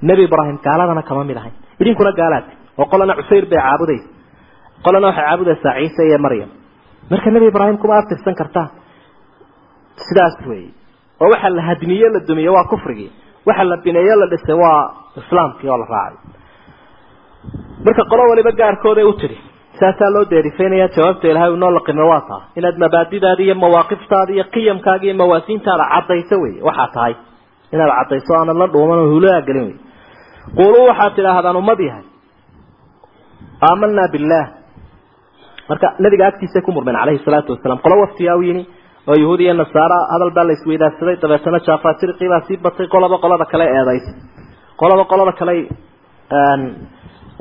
S3: nebi ibraahim gaaladana kama mid ahayn. Idinkuna gaalaad. Oo qolana cusayr bay caabudaysa. Qolana waxay caabudaysaa ciise iyo maryam. Marka nebi ibraahim kuma aftirsan kartaan sidaas weeye. Oo waxa la hadmiye la dumiye waa kufrigii. Waxa la bineeyo la dhisay waa islaamkii oo la raacay. Marka qolo waliba gaarkooday u tidhi saasaa loo deerifaynaya jawaabta ilahay uu noo laqime waa taa. Inaad mabaadidaada iyo mawaaqiftaada iyo qiyamkaaga iyo mawaasiintaada caddayso wey waxaa tahay. Inaad caddayso aanad la dhuuman oo hulaaa gelin wey quuluu waxaad tidhaahdaan ummad yahay. Aamanaa billaah. Marka nabiga agtiisa ku murmeen calayhi salaatu wasalaam qolo waftiyaa u oo yahuud iyo nasaara hadal baa la isweydaarsaday dabeetana jaafaajirqii baa sii batay qolaba qolada kale eedaysay qolaba qolada kale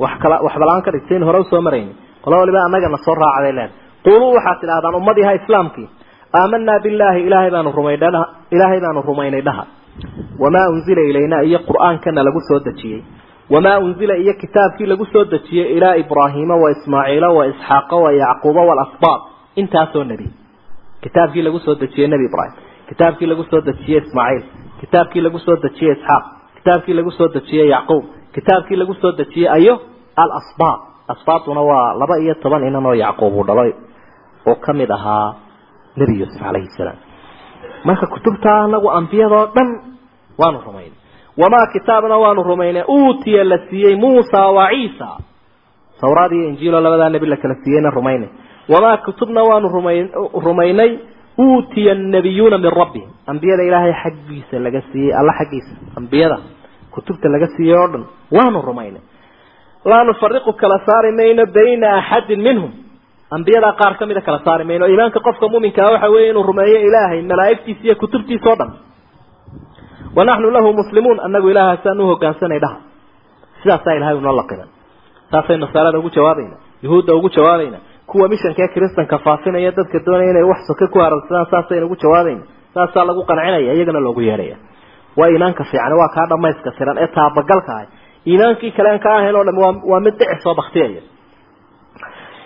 S3: wax kala waxbalaan ka dhigtay in hore u soo marayni qolo waliba annagana soo raacday leen. Quuluu waxaad tidhahdaan ummad yaha islaamkii aamanaa billaahi ilaahay baanu rumaynay dhaha ilaahay baanu rumaynay dhaha. Wamaa unzila ilayna iyo qur'aankana lagu soo dejiyey. Wamaa unzila iyo kitaabkii lagu soo dejiyey ilaa ibraahiima wa ismaaciila wa isxaaqa wa yacquuba waalasbaab intaasoo nebi. Kitaabkii lagu soo dejiyey nebi ibraahim. Kitaabkii lagu soo dejiyey ismaaciil. Kitaabkii lagu soo dejiyey isxaaq. Kitaabkii lagu soo dejiyey yacquub. Kitaabkii lagu soo dejiyey ayo? Alasbaab asbaabtuna waa laba iyo toban inan oo yacquub uu dhalay oo ka mid ahaa nebi yuusuf calayhi salaam. Marka kutubtaa anagu ambiyadoo dhan waanu rumaynay wamaa kitaabna waanu rumaynay uutiya la siiyey muusa wa ciisa. Tawraad iyo injiiloo labadaa nebi la kala siiyeyna rumaynay wamaa kutubna waanu rumay rumaynay? Uutiya annabiyuuna min rabbihim. Ambiyada ilaahay xaggiisa laga siiyey alla xaggiisa ambiyada kutubta laga siiyey oo dhan waanu rumaynay laa nufariqu kala saari mayno bayna axadin minhum. Ambiyadaa qaar ka mida kala saari mayno iimaanka qofka muminkaa waxa weeye inuu rumeeyo ilaahay malaa'igtiisa iyo kutubtiisa o dhan. Wa naxnu lahu muslimuun annagu ilaahaasaan u hogaansanay dhaha. Sidaasaa ilahay unoo laqiman saasay nasaarada ugu jawaabayna yuhuudda ugu jawaabayna kuwa mishankaee kiristanka faafinaya dadka doonaya inay wax soke ku haragsadaan saasayna ugu jawaabayna. Saasaa lagu qancinaya iyagana loogu yeedhaya. Waa iimaanka fiican waa kaa dhamayska tiran ee taabagalka ah iimaankii kale aan ka ahayn oo dham waa mid dhici soo baktiyaya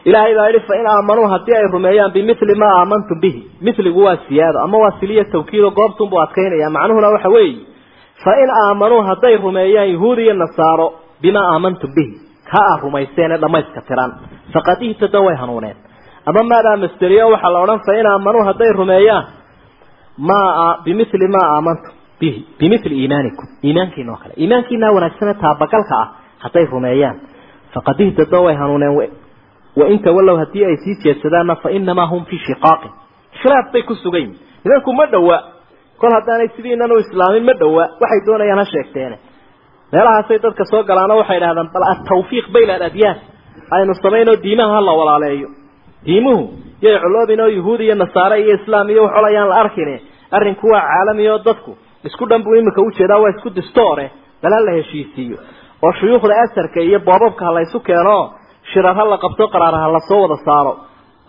S3: ilaahay baa yihi fain aamanuu haddii ay rumeeyaan bimili maa aamantum bihi. Miligu waa siyaado ama waa siliya tawkiido goobtunbuu adkaynaya macnuhuna waxa weeye fain aamanuu hadday rumeeyaan yahuud iyo nasaaro bimaa aamantum bihi. Ka aa rumayseen ee dhamayska tiran faqad ihtada way hanuuneen. Ama maadaa masteriyo waxaa la odhan fa in aamanuu hadday rumeeyaan maa bimili maa aamantum bihi bimili iimaanikum iimaankiina oo kale. Iimaankiinaa wanaagsane taabagalka ah hadday rumeeyaan. Faqad ihtada way hanuuneen wain tawallow haddii ay sii jeedsadaanna fa inamaa hum fii shiqaaqin. Khilaaf bay ku sugan yihiin nimanku ma dhowa. Kol haddaanay sidiinan u islaamin ma dhowa. Waxay doonayaan ha sheegteene. Meelahaasay dadka soo galaano waxay idhahdaan bal atawfiiq bayna aladyaan aynu samaynoo diimaha ha la walaaleeyo. Diimuhu yay culoobin oo yuhuud iyo nasaare iyo islaam iyo waxol ayaan la arkine. Arrinku waa caalami oo dadku isku dhan buu imika u jeedaa waa isku distoore bal ha la heshiisiiyo. Oo shuyuukhda asarka iyo boobabka ha laysu keeno shirar ha la qabto qaraar ha la soo wada saaro.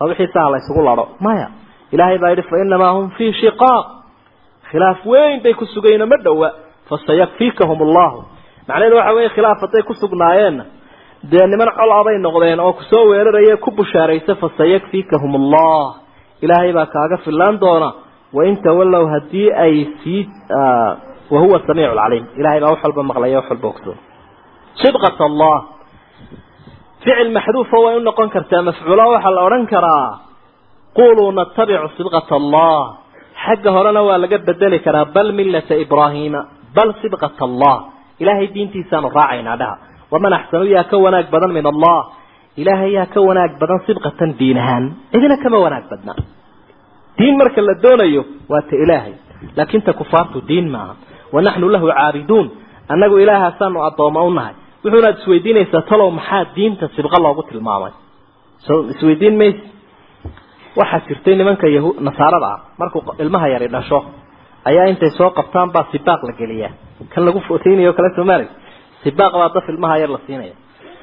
S3: Oo wixiisa ha la ysugu lado maya ilaahay baa yidhi fa inamaa hum fii shiqaaq. Khilaaf weyn bay ku sugayiino ma dhowa fasayakfiikahum allahu macnaheedu waxa weeye khilaaf hadday ku sugnaayeenna dee niman col abay noqdeen oo ku soo weeraraya ku bushaaraysa fasayakfiikahum allah ilaahay baa kaaga filaan doona haddii ay sii wahuwa samiicu lcaliim ilahay baa wax walba maqlaya wax walba ogsoon. Sidqat allah. Ficil maxduufa way u noqon kartaa mafcuula waxaa la odhan karaa. Quluu natabicu sidqat allah. Xagga horena waa laga bedeli karaa bal millata ibraahiima bal sidqat allah. Ilaahay diintiisaanu raacaynaa dhaha. Waman axsanu yaa ka wanaag badan min allah. Ilaahay yaa ka wanaag badan sidqatan diin marka la doonayo waa ta ilaahay. Laakin ta kufaartu diin maaha. Wanaxnu lahu caabiduun annagu ilaahaasaanu addooma u nahay. Wuxuunaad isweydiinaysaa talow maxaa diinta sibqa loogu tilmaamay? So isweydiin mayse waxaa jirtay nimanka yahu nasaarada ah. Markuu ilmaha yari dhasho ayaa intay soo qabtaan baa sibaaq la geliyaa. Kan lagu footeynayo kale soomaalia sibaaq baa daf ilmaha yar la siinaya.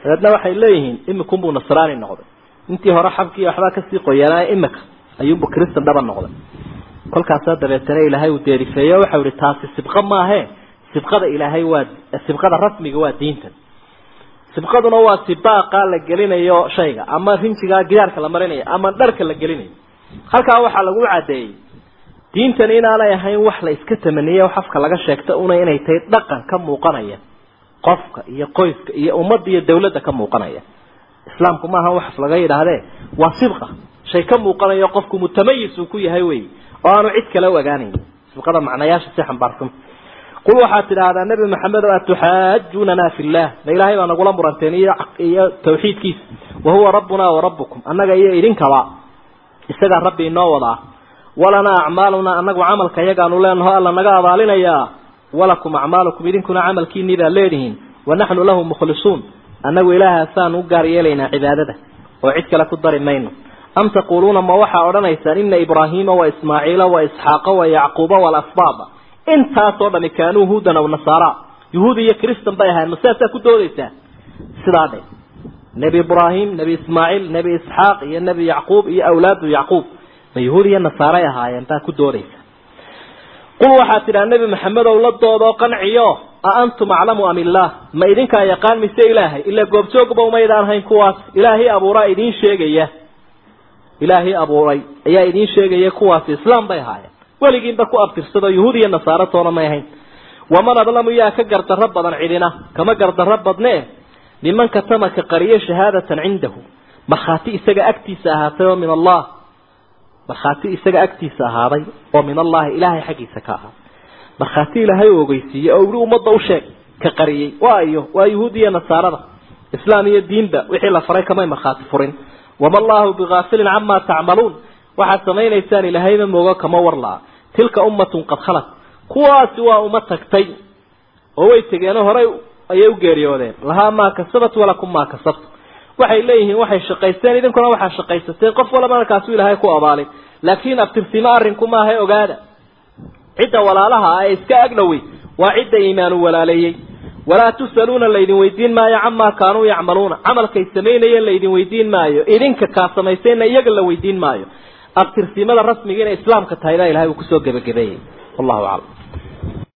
S3: Dabeedna waxay leeyihiin imikunbuu nasraani noqday. Intii hore xabkii waxbaa ka sii qoyanaayo imika ayuunbu kristan dhaba noqday. kolkaasaa dabeetana ilaahay uu deerifeeyo waxau ihi taasi sibqa maahe. Sibqada ilaahay waa sibqada rasmiga waa diintan. Sibqaduna waa sibaaqa la gelinayo shayga ama rinjigaa gidaarka la marinayo ama dharka la gelinayo. Halkaa waxaa lagu cadeeyey diintan inaanay ahayn wax la iska tamaniye wax afka laga sheegta una inay tahay dhaqan ka muuqanaya. Qofka iyo qoyska iyo ummadda iyo dawladda ka muuqanaya. Islaamku maaha wax laga yidhaahdee waa sibqa shay ka muuqanayo qofku mutamayis uu ku yahay wey oo aanu cid kale u ogaanayn. Sibqada macnayaasha si xambaarsan qul waxaad tidhaahdaa nebi maxamed o atuxaajunana fi llah ma ilaahay baa nagula muranteen iyo tawxiidkiisa. Wahuwa rabbuna warabukum annaga iyo idinkaba isagaa rabbi inoo wadaa. Walanaa acmaaluna anagu camalka iyagaanu leenaho alla naga abaalinayaa. Walakum acmaalukum idinkuna camalkiinii baa leedihiin. Wanaxnu lahu mukhlisuun. Annagu ilaahaasaan u gaar yeelaynaa cibaadada oo cid kale ku dari mayno am taquuluuna ma waxaa odhanaysaan ina ibraahiima wa ismaaciila wa isxaaqa wa yacquuba walasbaaba intaasoo dhami kaanuu huudan aw nasaara. Yuhuud iyo kristan bay ahayn masaasaa ku doodaysaa sidaa dhe nebi ibraahim nebi ismaaciil nebi isxaaq iyo nebi yacquub iyo awlaadu yacquub ma yuhuud iyo nasaaray ahaayeen baa ku doodaysa qul waxaad tidhaha nebi maxamedow la doodoo qanciyo a antum aclamu am illaah? Ma idinkaa yaqaan mise ilaahay? Ila goobjoogba umaydaan hayn kuwaas. Ilaahay abuuraa idiin sheegaya ilaahay abuuray ayaa idiin sheegaya kuwaasi islaam bay ahaayeen. Weligiinba ku abtirsado yuhuud iyo nasaaro toona may ahayn. Waman adlamu yaa ka gardarro badan cidina kama gardarro badnee niman katama ka qariyo shahaadatan cindahu. Markhaati isaga agtiisa ahaatay oo min allah. Markhaati isaga agtiisa ahaaday oo min allahi ilaahay xaggiisa ka ahaa. Markhaati ilaahay u ogeysiiyey oo wili ummadda u sheeg ka qariyey. Waa iyo waa yuhuud iyo nasaarada. Islaam iyo diinba wixii la faray kamay markhaati furin wama allahu bigaafilin camaa tacmaluun waxaad samaynaysaan ilaahayba moogo kama warlaa. Tilka ummatun qad khalat. Kuwaasi waa uma tagtay oo way tegeenoo horey ayay u geeriyoodeen. Lahaa maa kasabat walakum maa kasabtu waxay leeyihiin waxay shaqaysteen idinkuna waxaa shaqaysateen qof walba markaasu ilaahay ku abaalay laakiin abtirsimo arrinku maaha ogaada. Cidda walaalaha ah ee iska agdhowey waa cidda iimaanu walaaleeyey walaa tus'aluuna laydin weydiin maayo camaa kaanuu yacmaluuna. Camalkay samaynayeen laydin weydiin maayo. Idinka kaa samaysayna iyaga la weydiin maayo. Abtirsimada rasmiga inay islaamka tahay baa ilahay uu ku soo gebagabeeyey wallahu aclam